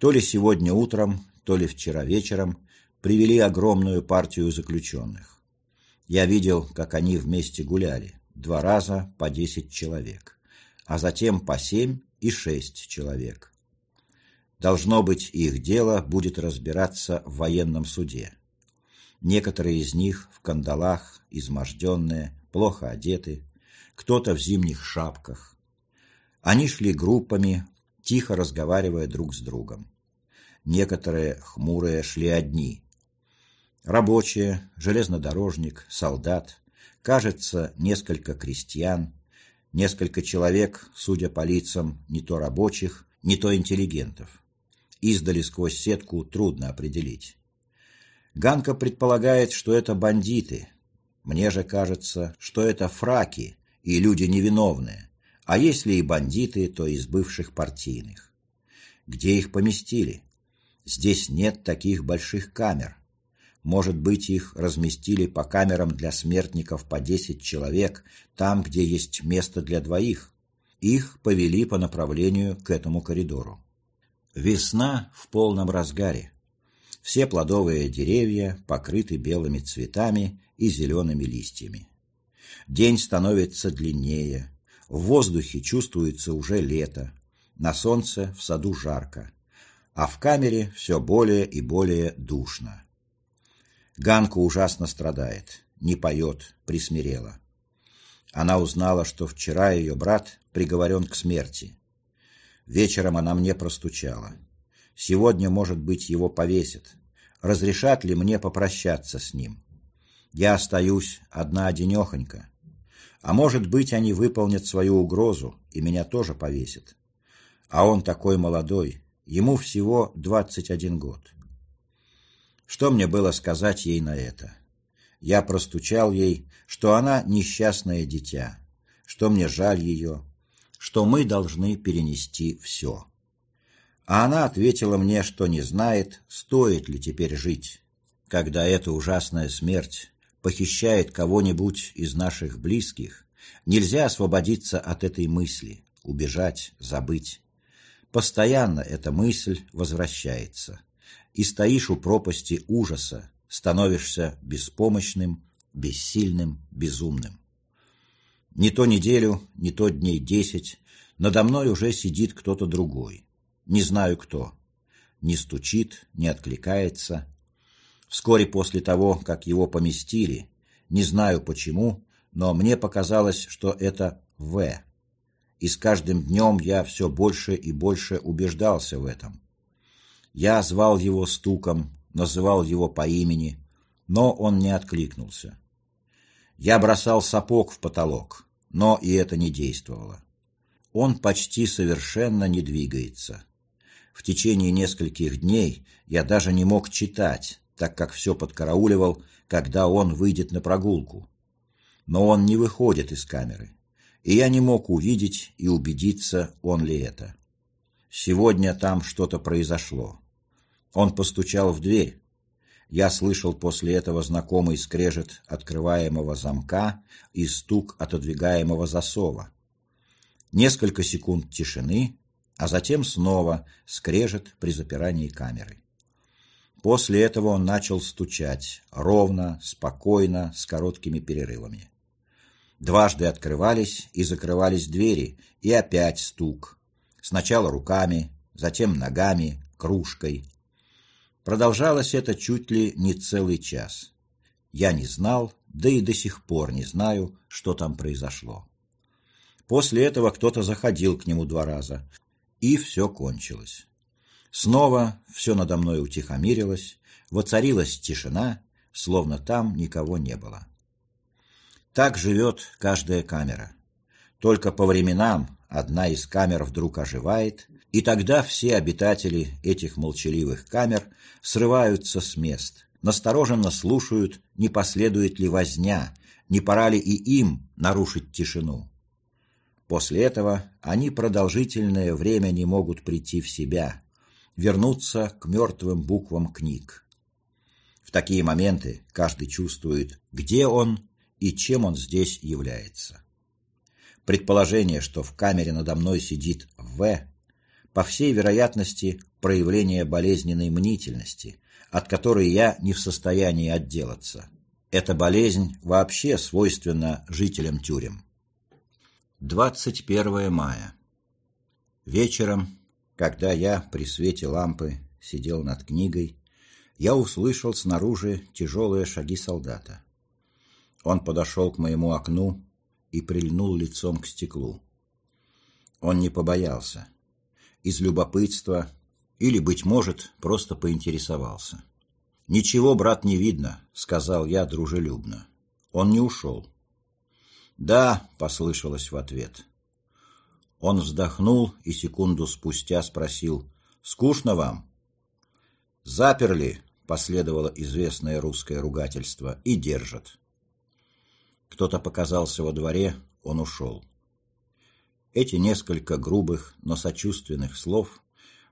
То ли сегодня утром, то ли вчера вечером привели огромную партию заключенных. Я видел, как они вместе гуляли, два раза по десять человек, а затем по семь и шесть человек. Должно быть, их дело будет разбираться в военном суде. Некоторые из них в кандалах, изможденные, плохо одеты, кто-то в зимних шапках. Они шли группами, тихо разговаривая друг с другом. Некоторые хмурые шли одни. Рабочие, железнодорожник, солдат, кажется, несколько крестьян, несколько человек, судя по лицам, не то рабочих, не то интеллигентов издали сквозь сетку трудно определить. Ганка предполагает, что это бандиты. Мне же кажется, что это фраки и люди невиновные, а если и бандиты, то из бывших партийных. Где их поместили? Здесь нет таких больших камер. Может быть, их разместили по камерам для смертников по 10 человек, там, где есть место для двоих. Их повели по направлению к этому коридору. Весна в полном разгаре. Все плодовые деревья покрыты белыми цветами и зелеными листьями. День становится длиннее, в воздухе чувствуется уже лето, на солнце в саду жарко, а в камере все более и более душно. Ганка ужасно страдает, не поет, присмирела. Она узнала, что вчера ее брат приговорен к смерти. Вечером она мне простучала. Сегодня, может быть, его повесят. Разрешат ли мне попрощаться с ним? Я остаюсь одна-одинехонька. А может быть, они выполнят свою угрозу, и меня тоже повесят. А он такой молодой, ему всего 21 год. Что мне было сказать ей на это? Я простучал ей, что она несчастное дитя, что мне жаль ее, что мы должны перенести все. А она ответила мне, что не знает, стоит ли теперь жить, когда эта ужасная смерть похищает кого-нибудь из наших близких, нельзя освободиться от этой мысли, убежать, забыть. Постоянно эта мысль возвращается, и стоишь у пропасти ужаса, становишься беспомощным, бессильным, безумным. Не то неделю, не то дней десять, надо мной уже сидит кто-то другой. Не знаю кто. Не стучит, не откликается. Вскоре после того, как его поместили, не знаю почему, но мне показалось, что это В. И с каждым днем я все больше и больше убеждался в этом. Я звал его стуком, называл его по имени, но он не откликнулся. Я бросал сапог в потолок, но и это не действовало. Он почти совершенно не двигается. В течение нескольких дней я даже не мог читать, так как все подкарауливал, когда он выйдет на прогулку. Но он не выходит из камеры, и я не мог увидеть и убедиться, он ли это. Сегодня там что-то произошло. Он постучал в дверь, я слышал после этого знакомый скрежет открываемого замка и стук отодвигаемого засова. Несколько секунд тишины, а затем снова скрежет при запирании камеры. После этого он начал стучать, ровно, спокойно, с короткими перерывами. Дважды открывались и закрывались двери, и опять стук. Сначала руками, затем ногами, кружкой, Продолжалось это чуть ли не целый час. Я не знал, да и до сих пор не знаю, что там произошло. После этого кто-то заходил к нему два раза, И все кончилось. Снова все надо мной утихомирилось, воцарилась тишина, словно там никого не было. Так живет каждая камера. Только по временам одна из камер вдруг оживает, и тогда все обитатели этих молчаливых камер срываются с мест, настороженно слушают, не последует ли возня, не пора ли и им нарушить тишину. После этого они продолжительное время не могут прийти в себя, вернуться к мертвым буквам книг. В такие моменты каждый чувствует, где он и чем он здесь является. Предположение, что в камере надо мной сидит В, по всей вероятности, проявление болезненной мнительности, от которой я не в состоянии отделаться. Эта болезнь вообще свойственна жителям тюрем. 21 мая. Вечером, когда я при свете лампы сидел над книгой, я услышал снаружи тяжелые шаги солдата. Он подошел к моему окну и прильнул лицом к стеклу. Он не побоялся. Из любопытства или, быть может, просто поинтересовался. «Ничего, брат, не видно», — сказал я дружелюбно. Он не ушел. «Да», — послышалось в ответ. Он вздохнул и секунду спустя спросил, «Скучно вам?» «Заперли», — последовало известное русское ругательство, — «и держат». Кто-то показался во дворе, он ушел. Эти несколько грубых, но сочувственных слов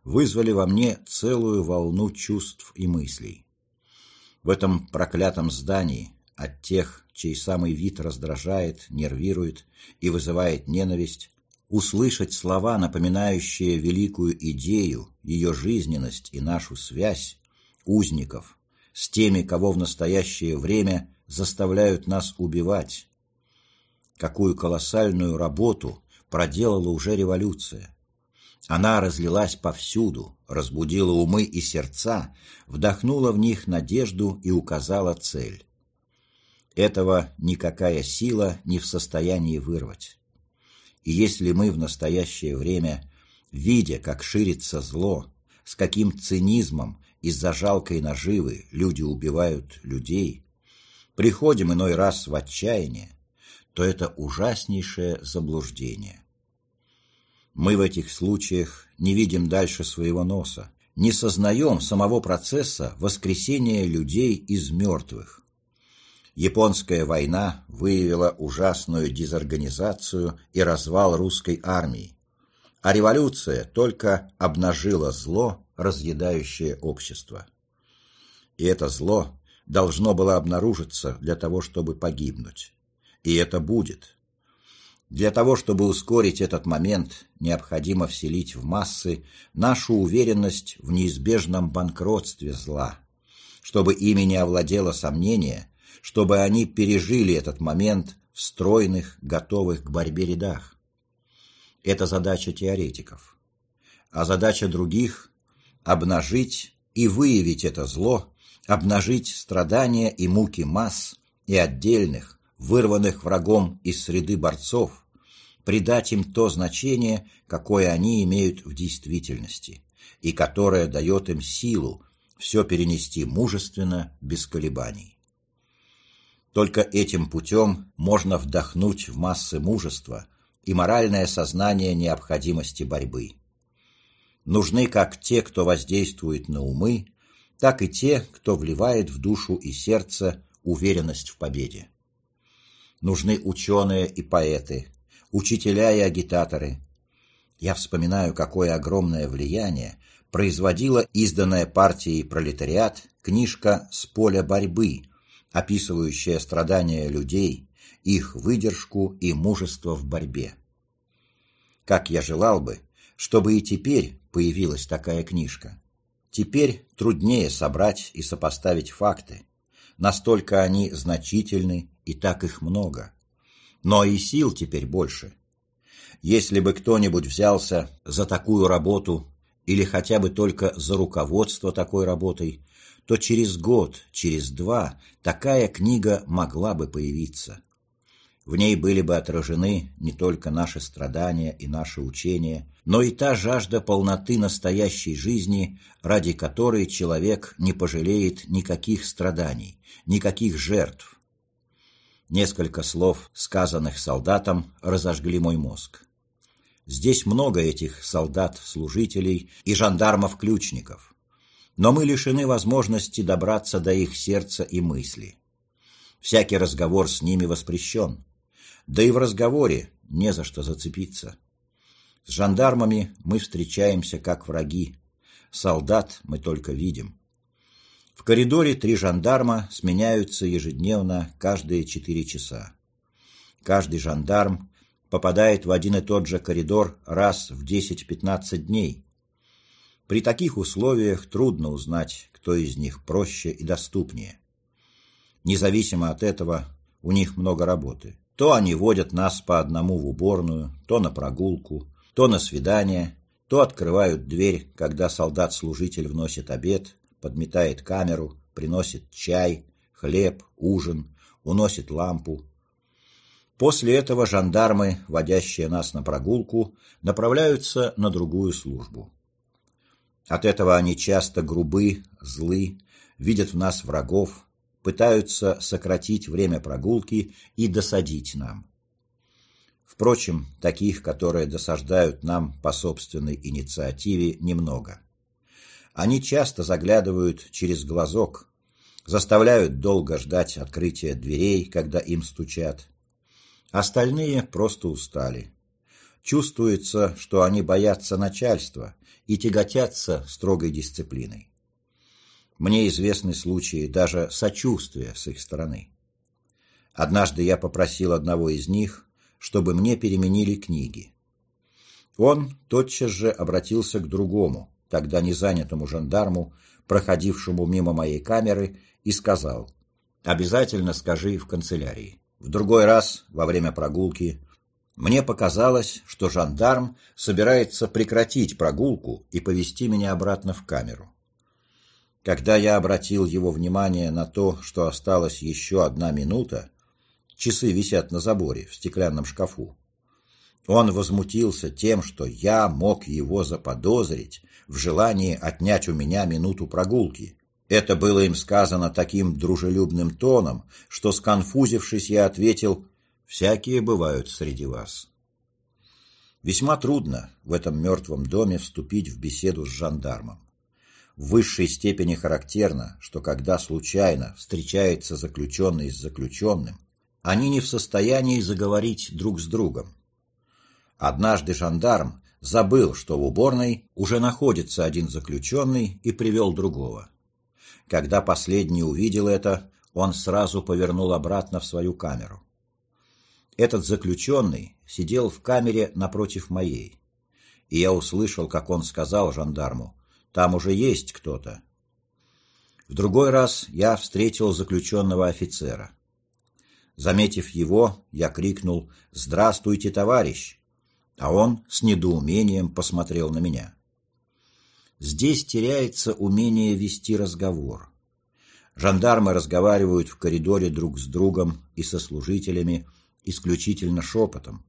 вызвали во мне целую волну чувств и мыслей. В этом проклятом здании от тех, чей самый вид раздражает, нервирует и вызывает ненависть, услышать слова, напоминающие великую идею, ее жизненность и нашу связь, узников, с теми, кого в настоящее время заставляют нас убивать. Какую колоссальную работу проделала уже революция. Она разлилась повсюду, разбудила умы и сердца, вдохнула в них надежду и указала цель. Этого никакая сила не в состоянии вырвать. И если мы в настоящее время, видя, как ширится зло, с каким цинизмом из-за жалкой наживы люди убивают людей, приходим иной раз в отчаяние, то это ужаснейшее заблуждение. Мы в этих случаях не видим дальше своего носа, не сознаем самого процесса воскресения людей из мертвых. Японская война выявила ужасную дезорганизацию и развал русской армии, а революция только обнажила зло, разъедающее общество. И это зло должно было обнаружиться для того, чтобы погибнуть. И это будет. Для того, чтобы ускорить этот момент, необходимо вселить в массы нашу уверенность в неизбежном банкротстве зла, чтобы ими не овладело сомнение, чтобы они пережили этот момент в стройных, готовых к борьбе рядах. Это задача теоретиков. А задача других – обнажить и выявить это зло обнажить страдания и муки масс и отдельных, вырванных врагом из среды борцов, придать им то значение, какое они имеют в действительности, и которое дает им силу все перенести мужественно, без колебаний. Только этим путем можно вдохнуть в массы мужества и моральное сознание необходимости борьбы. Нужны как те, кто воздействует на умы, так и те, кто вливает в душу и сердце уверенность в победе. Нужны ученые и поэты, учителя и агитаторы. Я вспоминаю, какое огромное влияние производила изданная партией «Пролетариат» книжка «С поля борьбы», описывающая страдания людей, их выдержку и мужество в борьбе. Как я желал бы, чтобы и теперь появилась такая книжка. Теперь труднее собрать и сопоставить факты. Настолько они значительны и так их много. Но и сил теперь больше. Если бы кто-нибудь взялся за такую работу или хотя бы только за руководство такой работой, то через год, через два такая книга могла бы появиться. В ней были бы отражены не только наши страдания и наши учения, но и та жажда полноты настоящей жизни, ради которой человек не пожалеет никаких страданий, никаких жертв. Несколько слов, сказанных солдатам, разожгли мой мозг. Здесь много этих солдат-служителей и жандармов-ключников, но мы лишены возможности добраться до их сердца и мысли. Всякий разговор с ними воспрещен. Да и в разговоре не за что зацепиться. С жандармами мы встречаемся как враги. Солдат мы только видим. В коридоре три жандарма сменяются ежедневно каждые четыре часа. Каждый жандарм попадает в один и тот же коридор раз в 10-15 дней. При таких условиях трудно узнать, кто из них проще и доступнее. Независимо от этого, у них много работы. То они водят нас по одному в уборную, то на прогулку, то на свидание, то открывают дверь, когда солдат-служитель вносит обед, подметает камеру, приносит чай, хлеб, ужин, уносит лампу. После этого жандармы, водящие нас на прогулку, направляются на другую службу. От этого они часто грубы, злы, видят в нас врагов, пытаются сократить время прогулки и досадить нам. Впрочем, таких, которые досаждают нам по собственной инициативе, немного. Они часто заглядывают через глазок, заставляют долго ждать открытия дверей, когда им стучат. Остальные просто устали. Чувствуется, что они боятся начальства и тяготятся строгой дисциплиной. Мне известны случаи даже сочувствия с их стороны. Однажды я попросил одного из них, чтобы мне переменили книги. Он тотчас же обратился к другому, тогда незанятому жандарму, проходившему мимо моей камеры, и сказал «Обязательно скажи в канцелярии». В другой раз, во время прогулки, мне показалось, что жандарм собирается прекратить прогулку и повести меня обратно в камеру. Когда я обратил его внимание на то, что осталась еще одна минута, часы висят на заборе в стеклянном шкафу, он возмутился тем, что я мог его заподозрить в желании отнять у меня минуту прогулки. Это было им сказано таким дружелюбным тоном, что, сконфузившись, я ответил «Всякие бывают среди вас». Весьма трудно в этом мертвом доме вступить в беседу с жандармом в высшей степени характерно, что когда случайно встречается заключенный с заключенным, они не в состоянии заговорить друг с другом. Однажды жандарм забыл, что в уборной уже находится один заключенный и привел другого. Когда последний увидел это, он сразу повернул обратно в свою камеру. Этот заключенный сидел в камере напротив моей, и я услышал, как он сказал жандарму там уже есть кто-то. В другой раз я встретил заключенного офицера. Заметив его, я крикнул «Здравствуйте, товарищ!», а он с недоумением посмотрел на меня. Здесь теряется умение вести разговор. Жандармы разговаривают в коридоре друг с другом и со служителями исключительно шепотом.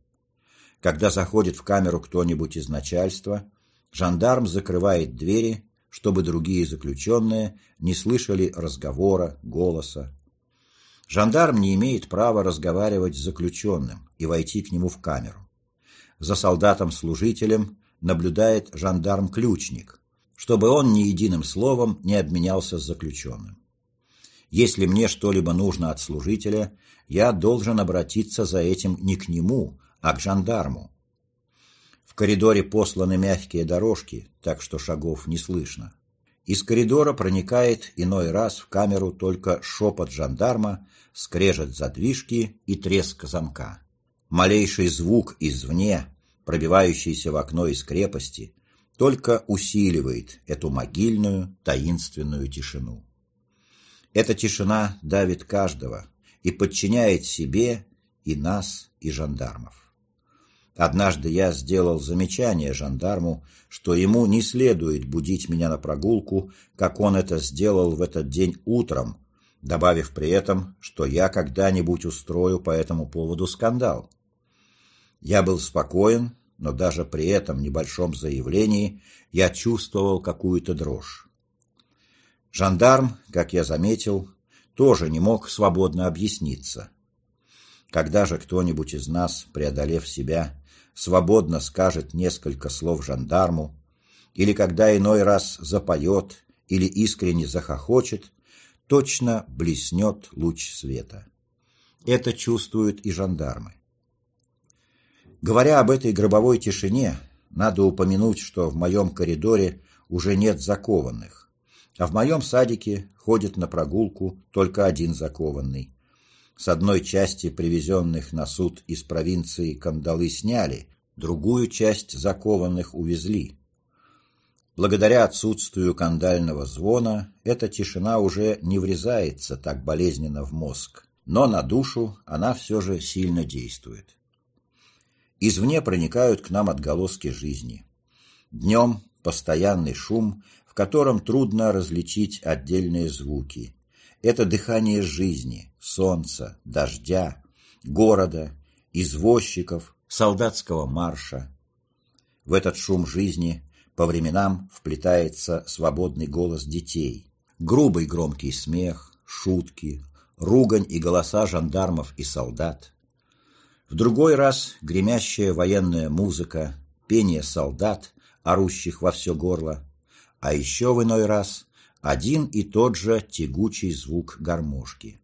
Когда заходит в камеру кто-нибудь из начальства, Жандарм закрывает двери, чтобы другие заключенные не слышали разговора, голоса. Жандарм не имеет права разговаривать с заключенным и войти к нему в камеру. За солдатом-служителем наблюдает жандарм-ключник, чтобы он ни единым словом не обменялся с заключенным. Если мне что-либо нужно от служителя, я должен обратиться за этим не к нему, а к жандарму, в коридоре посланы мягкие дорожки, так что шагов не слышно. Из коридора проникает иной раз в камеру только шепот жандарма, скрежет задвижки и треск замка. Малейший звук извне, пробивающийся в окно из крепости, только усиливает эту могильную, таинственную тишину. Эта тишина давит каждого и подчиняет себе и нас, и жандармов. Однажды я сделал замечание жандарму, что ему не следует будить меня на прогулку, как он это сделал в этот день утром, добавив при этом, что я когда-нибудь устрою по этому поводу скандал. Я был спокоен, но даже при этом небольшом заявлении я чувствовал какую-то дрожь. Жандарм, как я заметил, тоже не мог свободно объясниться. Когда же кто-нибудь из нас, преодолев себя, свободно скажет несколько слов жандарму, или когда иной раз запоет или искренне захохочет, точно блеснет луч света. Это чувствуют и жандармы. Говоря об этой гробовой тишине, надо упомянуть, что в моем коридоре уже нет закованных, а в моем садике ходит на прогулку только один закованный. С одной части привезенных на суд из провинции кандалы сняли, другую часть закованных увезли. Благодаря отсутствию кандального звона эта тишина уже не врезается так болезненно в мозг, но на душу она все же сильно действует. Извне проникают к нам отголоски жизни. Днем постоянный шум, в котором трудно различить отдельные звуки. Это дыхание жизни, солнца, дождя, города, извозчиков, солдатского марша. В этот шум жизни по временам вплетается свободный голос детей, грубый громкий смех, шутки, ругань и голоса жандармов и солдат. В другой раз гремящая военная музыка, пение солдат, орущих во все горло, а еще в иной раз один и тот же тягучий звук гармошки.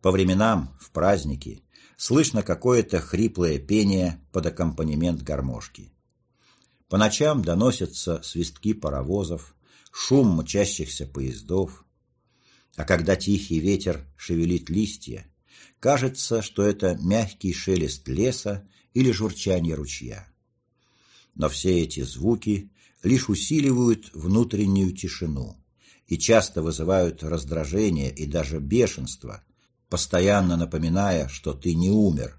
По временам, в праздники, слышно какое-то хриплое пение под аккомпанемент гармошки. По ночам доносятся свистки паровозов, шум мчащихся поездов. А когда тихий ветер шевелит листья, кажется, что это мягкий шелест леса или журчание ручья. Но все эти звуки лишь усиливают внутреннюю тишину и часто вызывают раздражение и даже бешенство – постоянно напоминая, что ты не умер,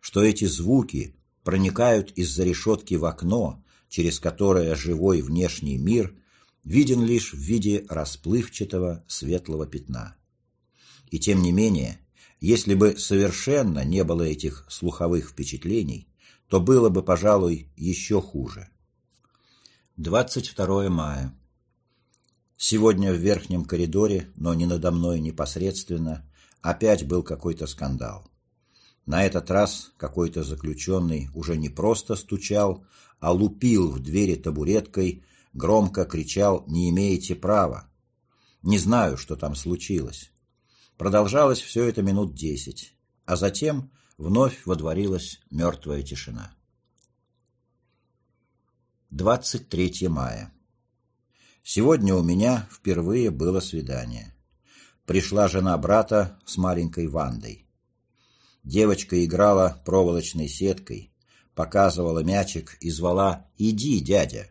что эти звуки проникают из-за решетки в окно, через которое живой внешний мир виден лишь в виде расплывчатого светлого пятна. И тем не менее, если бы совершенно не было этих слуховых впечатлений, то было бы, пожалуй, еще хуже. 22 мая. Сегодня в верхнем коридоре, но не надо мной непосредственно, Опять был какой-то скандал. На этот раз какой-то заключенный уже не просто стучал, а лупил в двери табуреткой, громко кричал «Не имеете права!». Не знаю, что там случилось. Продолжалось все это минут десять, а затем вновь водворилась мертвая тишина. 23 мая. Сегодня у меня впервые было свидание пришла жена брата с маленькой Вандой. Девочка играла проволочной сеткой, показывала мячик и звала «Иди, дядя!».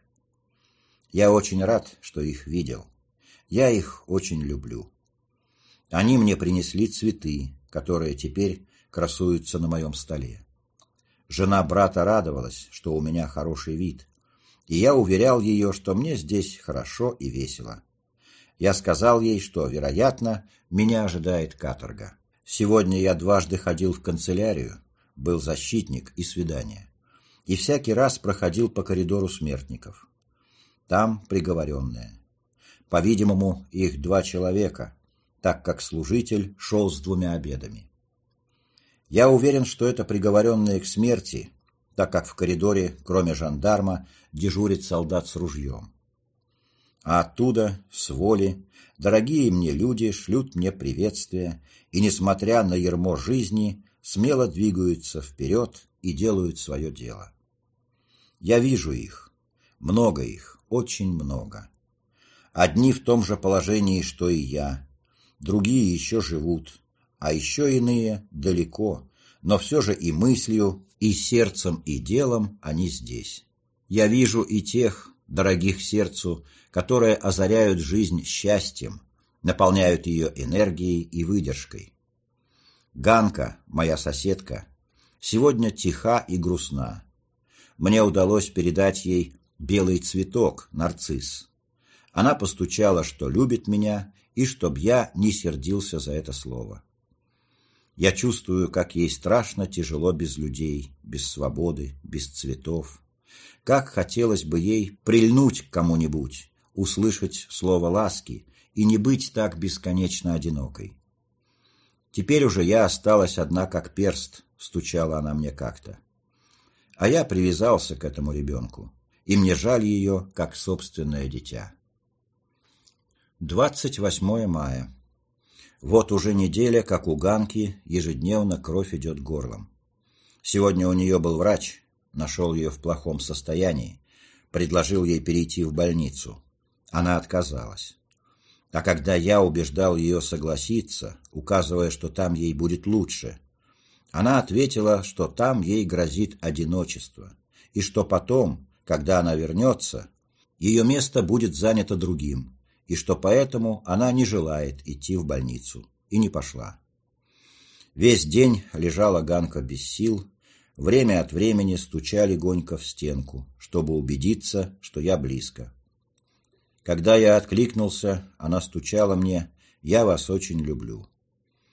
Я очень рад, что их видел. Я их очень люблю. Они мне принесли цветы, которые теперь красуются на моем столе. Жена брата радовалась, что у меня хороший вид, и я уверял ее, что мне здесь хорошо и весело. Я сказал ей, что, вероятно, меня ожидает каторга. Сегодня я дважды ходил в канцелярию, был защитник и свидание. И всякий раз проходил по коридору смертников. Там приговоренные. По-видимому, их два человека, так как служитель шел с двумя обедами. Я уверен, что это приговоренные к смерти, так как в коридоре, кроме жандарма, дежурит солдат с ружьем. А оттуда, с воли, дорогие мне люди шлют мне приветствия и, несмотря на ермо жизни, смело двигаются вперед и делают свое дело. Я вижу их, много их, очень много. Одни в том же положении, что и я, другие еще живут, а еще иные далеко, но все же и мыслью, и сердцем, и делом они здесь. Я вижу и тех, дорогих сердцу, которые озаряют жизнь счастьем, наполняют ее энергией и выдержкой. Ганка, моя соседка, сегодня тиха и грустна. Мне удалось передать ей белый цветок, нарцисс. Она постучала, что любит меня, и чтоб я не сердился за это слово. Я чувствую, как ей страшно тяжело без людей, без свободы, без цветов. Как хотелось бы ей прильнуть к кому-нибудь, услышать слово ласки и не быть так бесконечно одинокой. Теперь уже я осталась одна как перст, стучала она мне как-то. А я привязался к этому ребенку, и мне жаль ее, как собственное дитя. 28 мая. Вот уже неделя, как у Ганки ежедневно кровь идет горлом. Сегодня у нее был врач, нашел ее в плохом состоянии, предложил ей перейти в больницу. Она отказалась. А когда я убеждал ее согласиться, указывая, что там ей будет лучше, она ответила, что там ей грозит одиночество, и что потом, когда она вернется, ее место будет занято другим, и что поэтому она не желает идти в больницу, и не пошла. Весь день лежала Ганка без сил, время от времени стуча легонько в стенку, чтобы убедиться, что я близко. Когда я откликнулся, она стучала мне «Я вас очень люблю».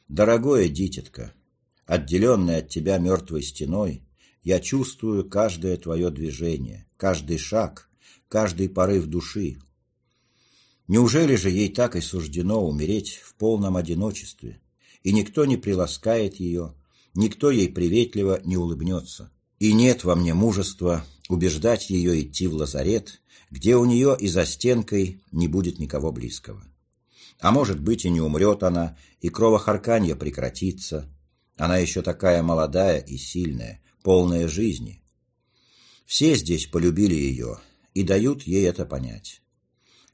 «Дорогое дитятко, отделенный от тебя мертвой стеной, я чувствую каждое твое движение, каждый шаг, каждый порыв души. Неужели же ей так и суждено умереть в полном одиночестве, и никто не приласкает ее, никто ей приветливо не улыбнется, и нет во мне мужества убеждать ее идти в лазарет где у нее и за стенкой не будет никого близкого. А может быть и не умрет она, и кровохарканье прекратится. Она еще такая молодая и сильная, полная жизни. Все здесь полюбили ее и дают ей это понять.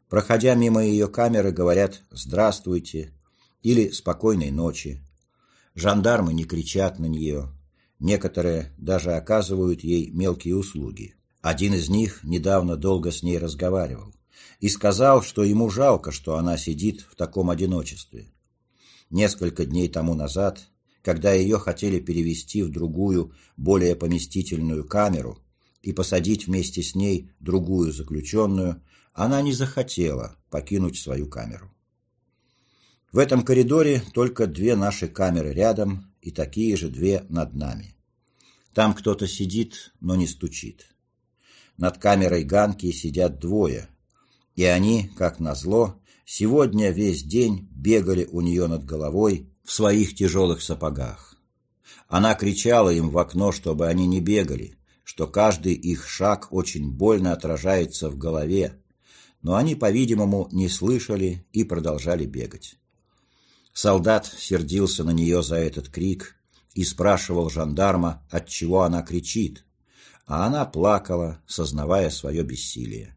Проходя мимо ее камеры, говорят «здравствуйте» или «спокойной ночи». Жандармы не кричат на нее, некоторые даже оказывают ей мелкие услуги. Один из них недавно долго с ней разговаривал и сказал, что ему жалко, что она сидит в таком одиночестве. Несколько дней тому назад, когда ее хотели перевести в другую, более поместительную камеру и посадить вместе с ней другую заключенную, она не захотела покинуть свою камеру. В этом коридоре только две наши камеры рядом и такие же две над нами. Там кто-то сидит, но не стучит. Над камерой Ганки сидят двое, и они, как назло, сегодня весь день бегали у нее над головой в своих тяжелых сапогах. Она кричала им в окно, чтобы они не бегали, что каждый их шаг очень больно отражается в голове, но они, по-видимому, не слышали и продолжали бегать. Солдат сердился на нее за этот крик и спрашивал жандарма, от чего она кричит, а она плакала, сознавая свое бессилие.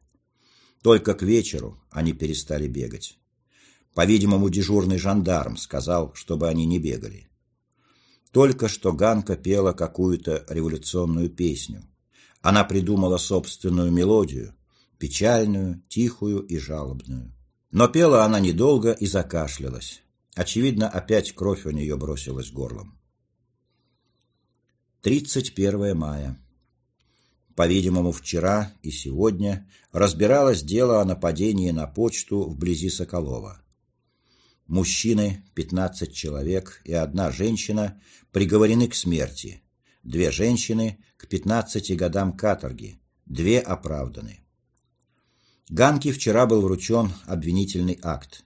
Только к вечеру они перестали бегать. По-видимому, дежурный жандарм сказал, чтобы они не бегали. Только что Ганка пела какую-то революционную песню. Она придумала собственную мелодию, печальную, тихую и жалобную. Но пела она недолго и закашлялась. Очевидно, опять кровь у нее бросилась горлом. 31 мая. По-видимому, вчера и сегодня разбиралось дело о нападении на почту вблизи Соколова. Мужчины, 15 человек и одна женщина приговорены к смерти, две женщины к 15 годам каторги, две оправданы. Ганке вчера был вручен обвинительный акт.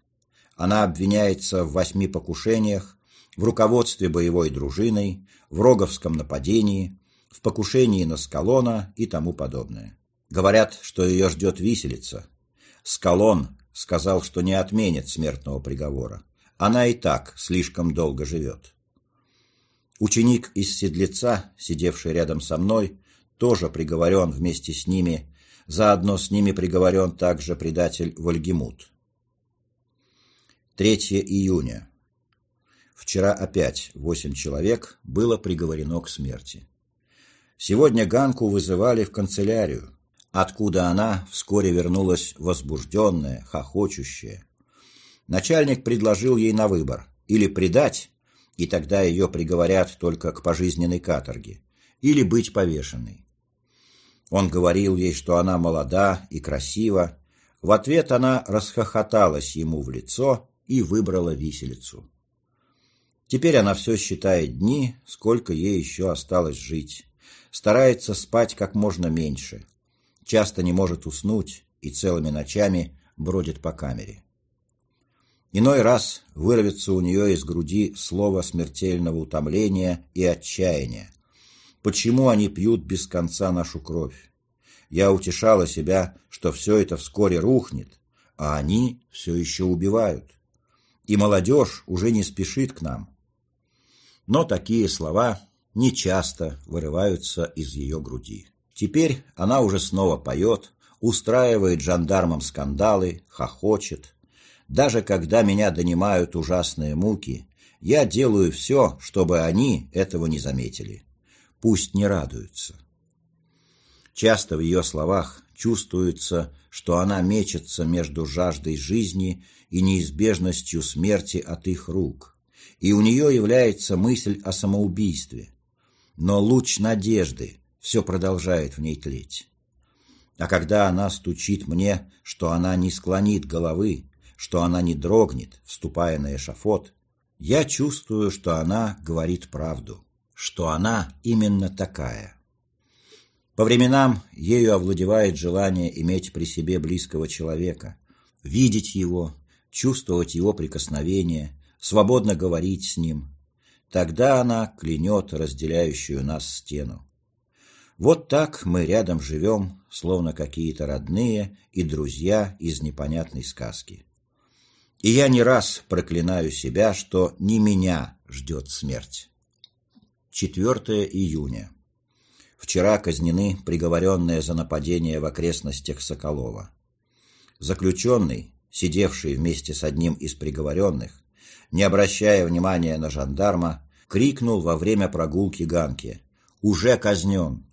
Она обвиняется в восьми покушениях, в руководстве боевой дружиной, в роговском нападении, в покушении на Скалона и тому подобное. Говорят, что ее ждет виселица. Скалон сказал, что не отменит смертного приговора. Она и так слишком долго живет. Ученик из Седлеца, сидевший рядом со мной, тоже приговорен вместе с ними, заодно с ними приговорен также предатель Вальгемут. 3 июня. Вчера опять восемь человек было приговорено к смерти. Сегодня Ганку вызывали в канцелярию, откуда она вскоре вернулась возбужденная, хохочущая. Начальник предложил ей на выбор или предать, и тогда ее приговорят только к пожизненной каторге, или быть повешенной. Он говорил ей, что она молода и красива. В ответ она расхохоталась ему в лицо и выбрала виселицу. Теперь она все считает дни, сколько ей еще осталось жить. Старается спать как можно меньше. Часто не может уснуть и целыми ночами бродит по камере. Иной раз вырвется у нее из груди слово смертельного утомления и отчаяния. Почему они пьют без конца нашу кровь? Я утешала себя, что все это вскоре рухнет, а они все еще убивают. И молодежь уже не спешит к нам, но такие слова нечасто вырываются из ее груди. Теперь она уже снова поет, устраивает жандармам скандалы, хохочет. Даже когда меня донимают ужасные муки, я делаю все, чтобы они этого не заметили. Пусть не радуются. Часто в ее словах чувствуется, что она мечется между жаждой жизни и неизбежностью смерти от их рук и у нее является мысль о самоубийстве. Но луч надежды все продолжает в ней тлеть. А когда она стучит мне, что она не склонит головы, что она не дрогнет, вступая на эшафот, я чувствую, что она говорит правду, что она именно такая. По временам ею овладевает желание иметь при себе близкого человека, видеть его, чувствовать его прикосновение, свободно говорить с ним. Тогда она клянет разделяющую нас стену. Вот так мы рядом живем, словно какие-то родные и друзья из непонятной сказки. И я не раз проклинаю себя, что не меня ждет смерть. 4 июня. Вчера казнены приговоренные за нападение в окрестностях Соколова. Заключенный, сидевший вместе с одним из приговоренных, не обращая внимания на жандарма, крикнул во время прогулки Ганке «Уже казнен!».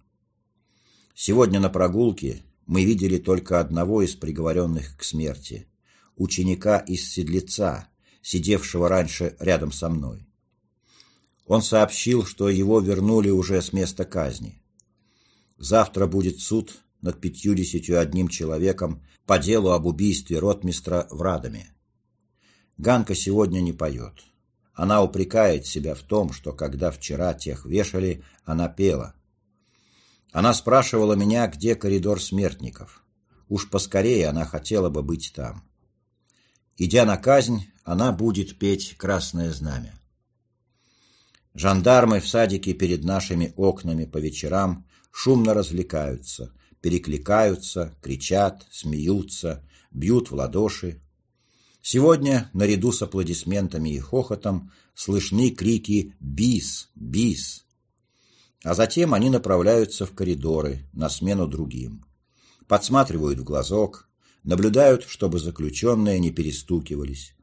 Сегодня на прогулке мы видели только одного из приговоренных к смерти, ученика из Седлеца, сидевшего раньше рядом со мной. Он сообщил, что его вернули уже с места казни. Завтра будет суд над пятьюдесятью одним человеком по делу об убийстве ротмистра в Радоме. Ганка сегодня не поет. Она упрекает себя в том, что когда вчера тех вешали, она пела. Она спрашивала меня, где коридор смертников. Уж поскорее она хотела бы быть там. Идя на казнь, она будет петь «Красное знамя». Жандармы в садике перед нашими окнами по вечерам шумно развлекаются, перекликаются, кричат, смеются, бьют в ладоши, Сегодня, наряду с аплодисментами и хохотом, слышны крики «Бис! Бис!». А затем они направляются в коридоры, на смену другим. Подсматривают в глазок, наблюдают, чтобы заключенные не перестукивались.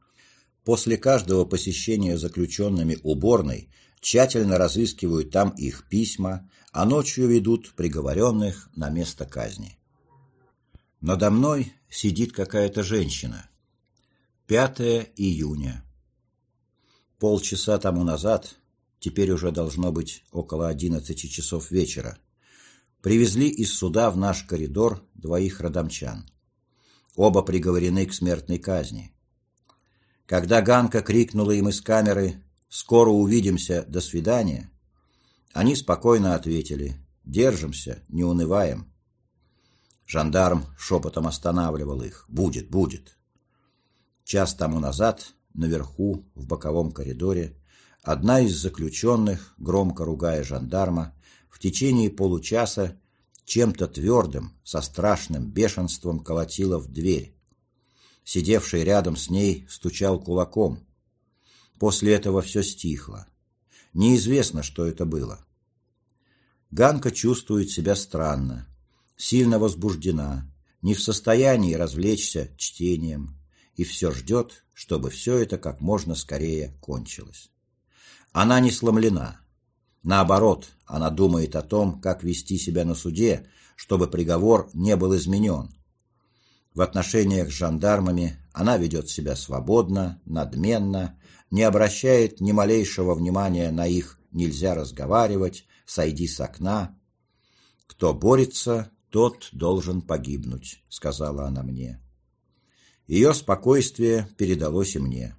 После каждого посещения заключенными уборной тщательно разыскивают там их письма, а ночью ведут приговоренных на место казни. Надо мной сидит какая-то женщина – 5 июня. Полчаса тому назад, теперь уже должно быть около 11 часов вечера, привезли из суда в наш коридор двоих родомчан. Оба приговорены к смертной казни. Когда Ганка крикнула им из камеры «Скоро увидимся, до свидания», они спокойно ответили «Держимся, не унываем». Жандарм шепотом останавливал их «Будет, будет». Час тому назад, наверху, в боковом коридоре, одна из заключенных, громко ругая жандарма, в течение получаса чем-то твердым, со страшным бешенством колотила в дверь. Сидевший рядом с ней стучал кулаком. После этого все стихло. Неизвестно, что это было. Ганка чувствует себя странно, сильно возбуждена, не в состоянии развлечься чтением, и все ждет, чтобы все это как можно скорее кончилось. Она не сломлена. Наоборот, она думает о том, как вести себя на суде, чтобы приговор не был изменен. В отношениях с жандармами она ведет себя свободно, надменно, не обращает ни малейшего внимания на их «нельзя разговаривать», «сойди с окна». «Кто борется, тот должен погибнуть», — сказала она мне. Ее спокойствие передалось и мне.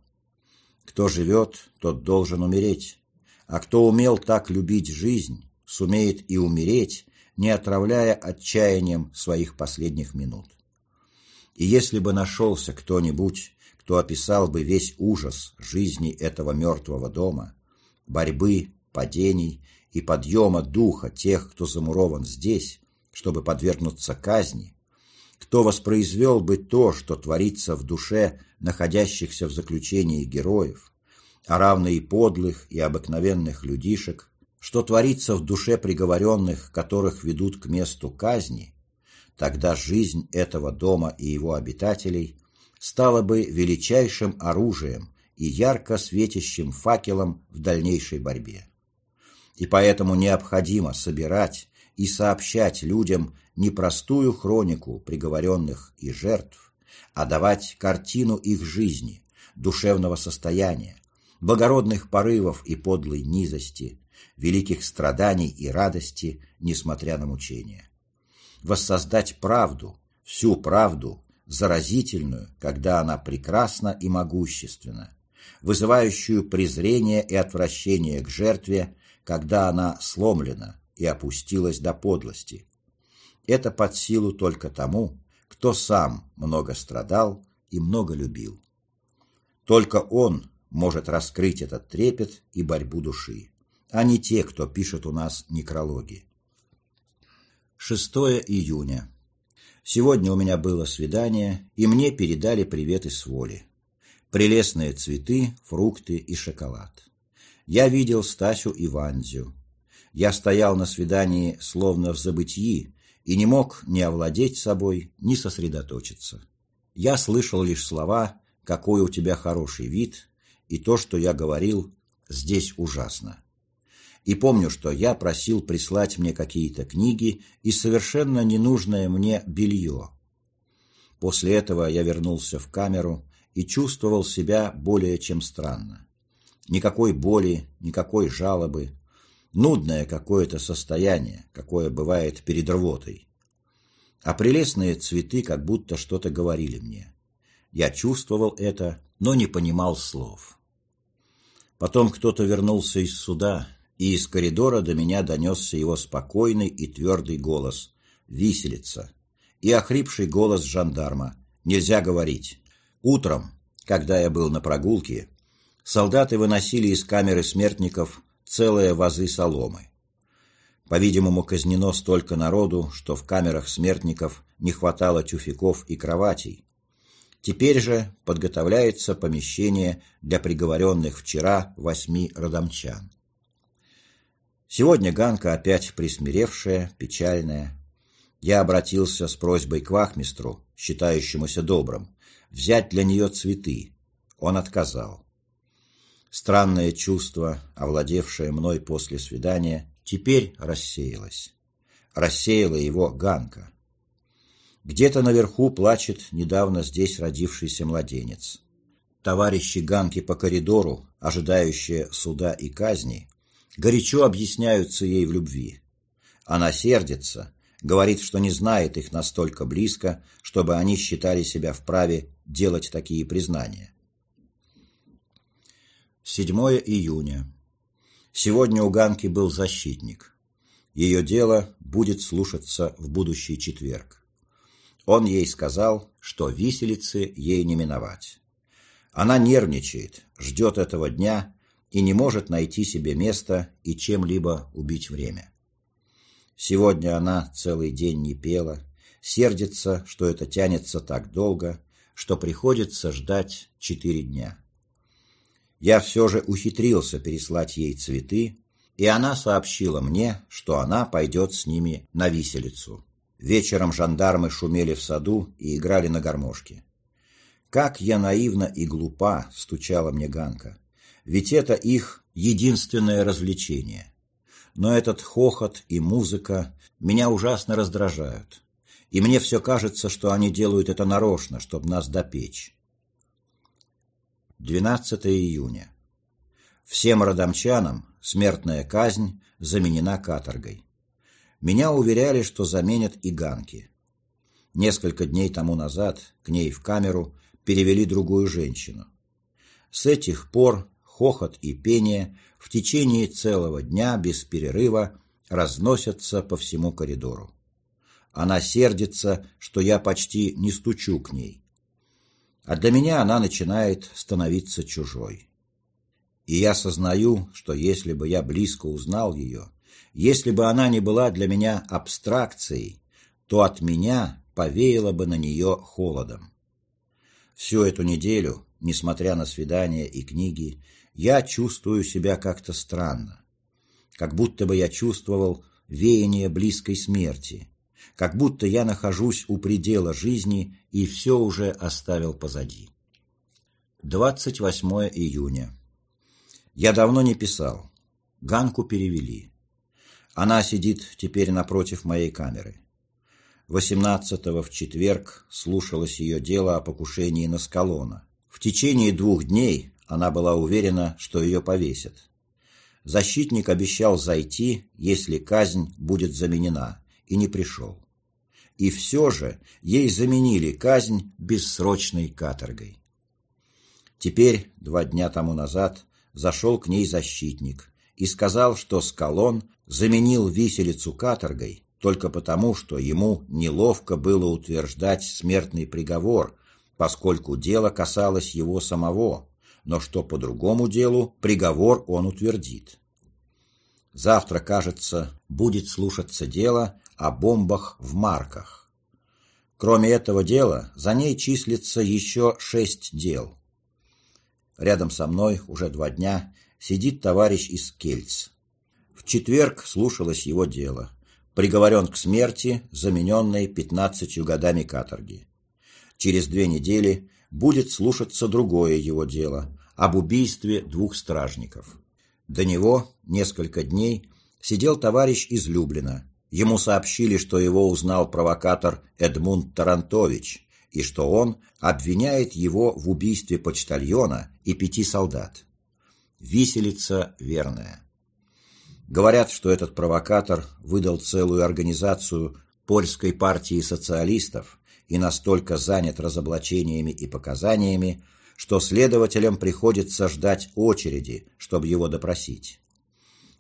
Кто живет, тот должен умереть, а кто умел так любить жизнь, сумеет и умереть, не отравляя отчаянием своих последних минут. И если бы нашелся кто-нибудь, кто описал бы весь ужас жизни этого мертвого дома, борьбы, падений и подъема духа тех, кто замурован здесь, чтобы подвергнуться казни, кто воспроизвел бы то, что творится в душе находящихся в заключении героев, а равно и подлых и обыкновенных людишек, что творится в душе приговоренных, которых ведут к месту казни, тогда жизнь этого дома и его обитателей стала бы величайшим оружием и ярко светящим факелом в дальнейшей борьбе. И поэтому необходимо собирать и сообщать людям не простую хронику приговоренных и жертв, а давать картину их жизни, душевного состояния, благородных порывов и подлой низости, великих страданий и радости, несмотря на мучения. Воссоздать правду, всю правду, заразительную, когда она прекрасна и могущественна, вызывающую презрение и отвращение к жертве, когда она сломлена и опустилась до подлости. Это под силу только тому, кто сам много страдал и много любил. Только он может раскрыть этот трепет и борьбу души а не те, кто пишет у нас некрологи. 6 июня. Сегодня у меня было свидание, и мне передали привет из воли. Прелестные цветы, фрукты и шоколад. Я видел Стасю и Ванзю. Я стоял на свидании словно в забытии и не мог ни овладеть собой, ни сосредоточиться. Я слышал лишь слова «какой у тебя хороший вид» и то, что я говорил «здесь ужасно» и помню, что я просил прислать мне какие-то книги и совершенно ненужное мне белье. После этого я вернулся в камеру и чувствовал себя более чем странно. Никакой боли, никакой жалобы, нудное какое-то состояние, какое бывает перед рвотой. А прелестные цветы как будто что-то говорили мне. Я чувствовал это, но не понимал слов. Потом кто-то вернулся из суда, и из коридора до меня донесся его спокойный и твердый голос «Виселица» и охрипший голос жандарма «Нельзя говорить». Утром, когда я был на прогулке, солдаты выносили из камеры смертников целые вазы соломы. По-видимому, казнено столько народу, что в камерах смертников не хватало тюфяков и кроватей. Теперь же подготовляется помещение для приговоренных вчера восьми родомчан. Сегодня Ганка опять присмиревшая, печальная. Я обратился с просьбой к вахмистру, считающемуся добрым, взять для нее цветы. Он отказал. Странное чувство, овладевшее мной после свидания, теперь рассеялось. Рассеяла его Ганка. Где-то наверху плачет недавно здесь родившийся младенец. Товарищи Ганки по коридору, ожидающие суда и казни, горячо объясняются ей в любви. Она сердится, говорит, что не знает их настолько близко, чтобы они считали себя вправе делать такие признания. 7 июня. Сегодня у Ганки был защитник. Ее дело будет слушаться в будущий четверг. Он ей сказал, что виселицы ей не миновать. Она нервничает, ждет этого дня и не может найти себе места и чем-либо убить время. Сегодня она целый день не пела, сердится, что это тянется так долго, что приходится ждать четыре дня. Я все же ухитрился переслать ей цветы, и она сообщила мне, что она пойдет с ними на виселицу. Вечером жандармы шумели в саду и играли на гармошке. «Как я наивна и глупа!» — стучала мне Ганка ведь это их единственное развлечение. Но этот хохот и музыка меня ужасно раздражают, и мне все кажется, что они делают это нарочно, чтобы нас допечь. 12 июня. Всем родомчанам смертная казнь заменена каторгой. Меня уверяли, что заменят и ганки. Несколько дней тому назад к ней в камеру перевели другую женщину. С этих пор хохот и пение в течение целого дня без перерыва разносятся по всему коридору. Она сердится, что я почти не стучу к ней. А для меня она начинает становиться чужой. И я сознаю, что если бы я близко узнал ее, если бы она не была для меня абстракцией, то от меня повеяло бы на нее холодом. Всю эту неделю, несмотря на свидания и книги, я чувствую себя как-то странно. Как будто бы я чувствовал веяние близкой смерти, как будто я нахожусь у предела жизни и все уже оставил позади. 28 июня. Я давно не писал. Ганку перевели. Она сидит теперь напротив моей камеры. 18-го в четверг слушалось ее дело о покушении на Скалона. В течение двух дней она была уверена, что ее повесят. Защитник обещал зайти, если казнь будет заменена, и не пришел. И все же ей заменили казнь бессрочной каторгой. Теперь, два дня тому назад, зашел к ней защитник и сказал, что Скалон заменил виселицу каторгой только потому, что ему неловко было утверждать смертный приговор, поскольку дело касалось его самого, но что по другому делу приговор он утвердит. Завтра, кажется, будет слушаться дело о бомбах в марках. Кроме этого дела, за ней числится еще шесть дел. Рядом со мной уже два дня сидит товарищ из Кельц. В четверг слушалось его дело приговорен к смерти, замененной 15 годами каторги. Через две недели будет слушаться другое его дело об убийстве двух стражников. До него несколько дней сидел товарищ из Люблина. Ему сообщили, что его узнал провокатор Эдмунд Тарантович и что он обвиняет его в убийстве почтальона и пяти солдат. Виселица верная. Говорят, что этот провокатор выдал целую организацию польской партии социалистов и настолько занят разоблачениями и показаниями, что следователям приходится ждать очереди, чтобы его допросить.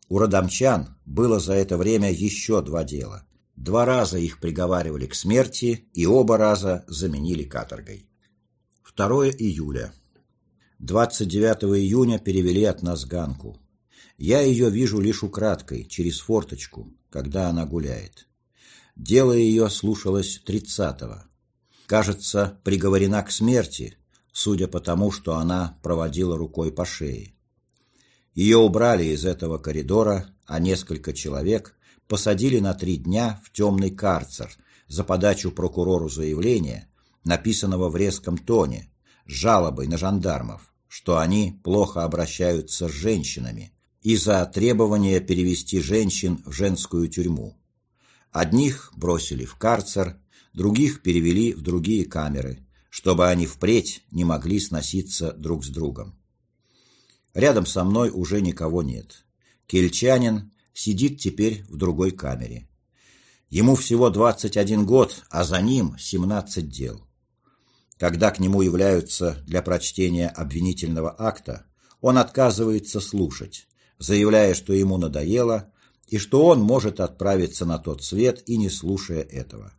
У родомчан было за это время еще два дела. Два раза их приговаривали к смерти и оба раза заменили каторгой. 2 июля. 29 июня перевели от нас Ганку. Я ее вижу лишь украдкой, через форточку, когда она гуляет. Дело ее слушалось тридцатого. Кажется, приговорена к смерти, судя по тому, что она проводила рукой по шее. Ее убрали из этого коридора, а несколько человек посадили на три дня в темный карцер за подачу прокурору заявления, написанного в резком тоне, с жалобой на жандармов, что они плохо обращаются с женщинами, и за требование перевести женщин в женскую тюрьму. Одних бросили в карцер, других перевели в другие камеры, чтобы они впредь не могли сноситься друг с другом. Рядом со мной уже никого нет. Кельчанин сидит теперь в другой камере. Ему всего 21 год, а за ним 17 дел. Когда к нему являются для прочтения обвинительного акта, он отказывается слушать, заявляя, что ему надоело и что он может отправиться на тот свет и не слушая этого.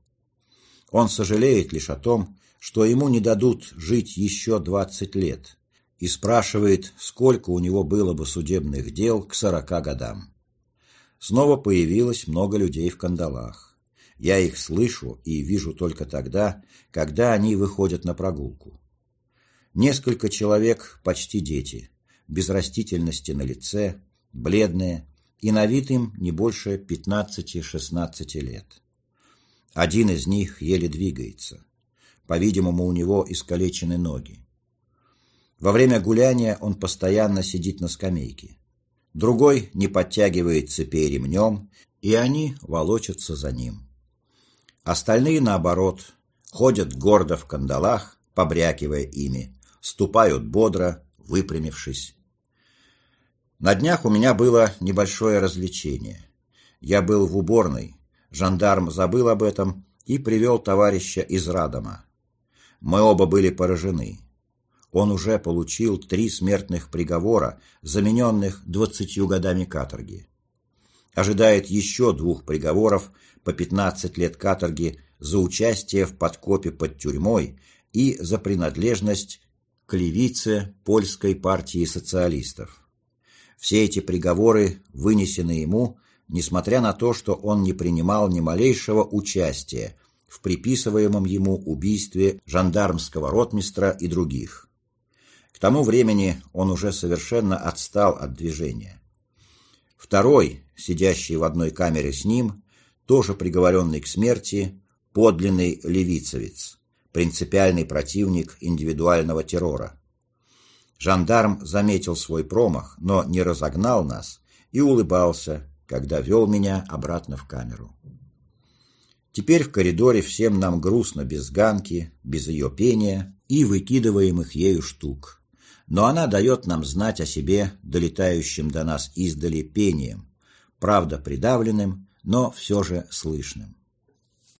Он сожалеет лишь о том, что ему не дадут жить еще 20 лет, и спрашивает, сколько у него было бы судебных дел к 40 годам. Снова появилось много людей в кандалах. Я их слышу и вижу только тогда, когда они выходят на прогулку. Несколько человек почти дети, без растительности на лице, бледные, и на вид им не больше 15-16 лет. Один из них еле двигается. По-видимому, у него искалечены ноги. Во время гуляния он постоянно сидит на скамейке. Другой не подтягивает цепей ремнем, и они волочатся за ним. Остальные, наоборот, ходят гордо в кандалах, побрякивая ими, ступают бодро, выпрямившись. На днях у меня было небольшое развлечение. Я был в уборной, жандарм забыл об этом и привел товарища из Радома. Мы оба были поражены. Он уже получил три смертных приговора, замененных двадцатью годами каторги. Ожидает еще двух приговоров по 15 лет каторги за участие в подкопе под тюрьмой и за принадлежность к левице польской партии социалистов. Все эти приговоры вынесены ему, несмотря на то, что он не принимал ни малейшего участия в приписываемом ему убийстве жандармского ротмистра и других. К тому времени он уже совершенно отстал от движения. Второй, сидящий в одной камере с ним, тоже приговоренный к смерти, подлинный левицевец, принципиальный противник индивидуального террора. Жандарм заметил свой промах, но не разогнал нас и улыбался, когда вел меня обратно в камеру. Теперь в коридоре всем нам грустно без Ганки, без ее пения и выкидываемых ею штук. Но она дает нам знать о себе долетающим до нас издали пением, правда придавленным, но все же слышным.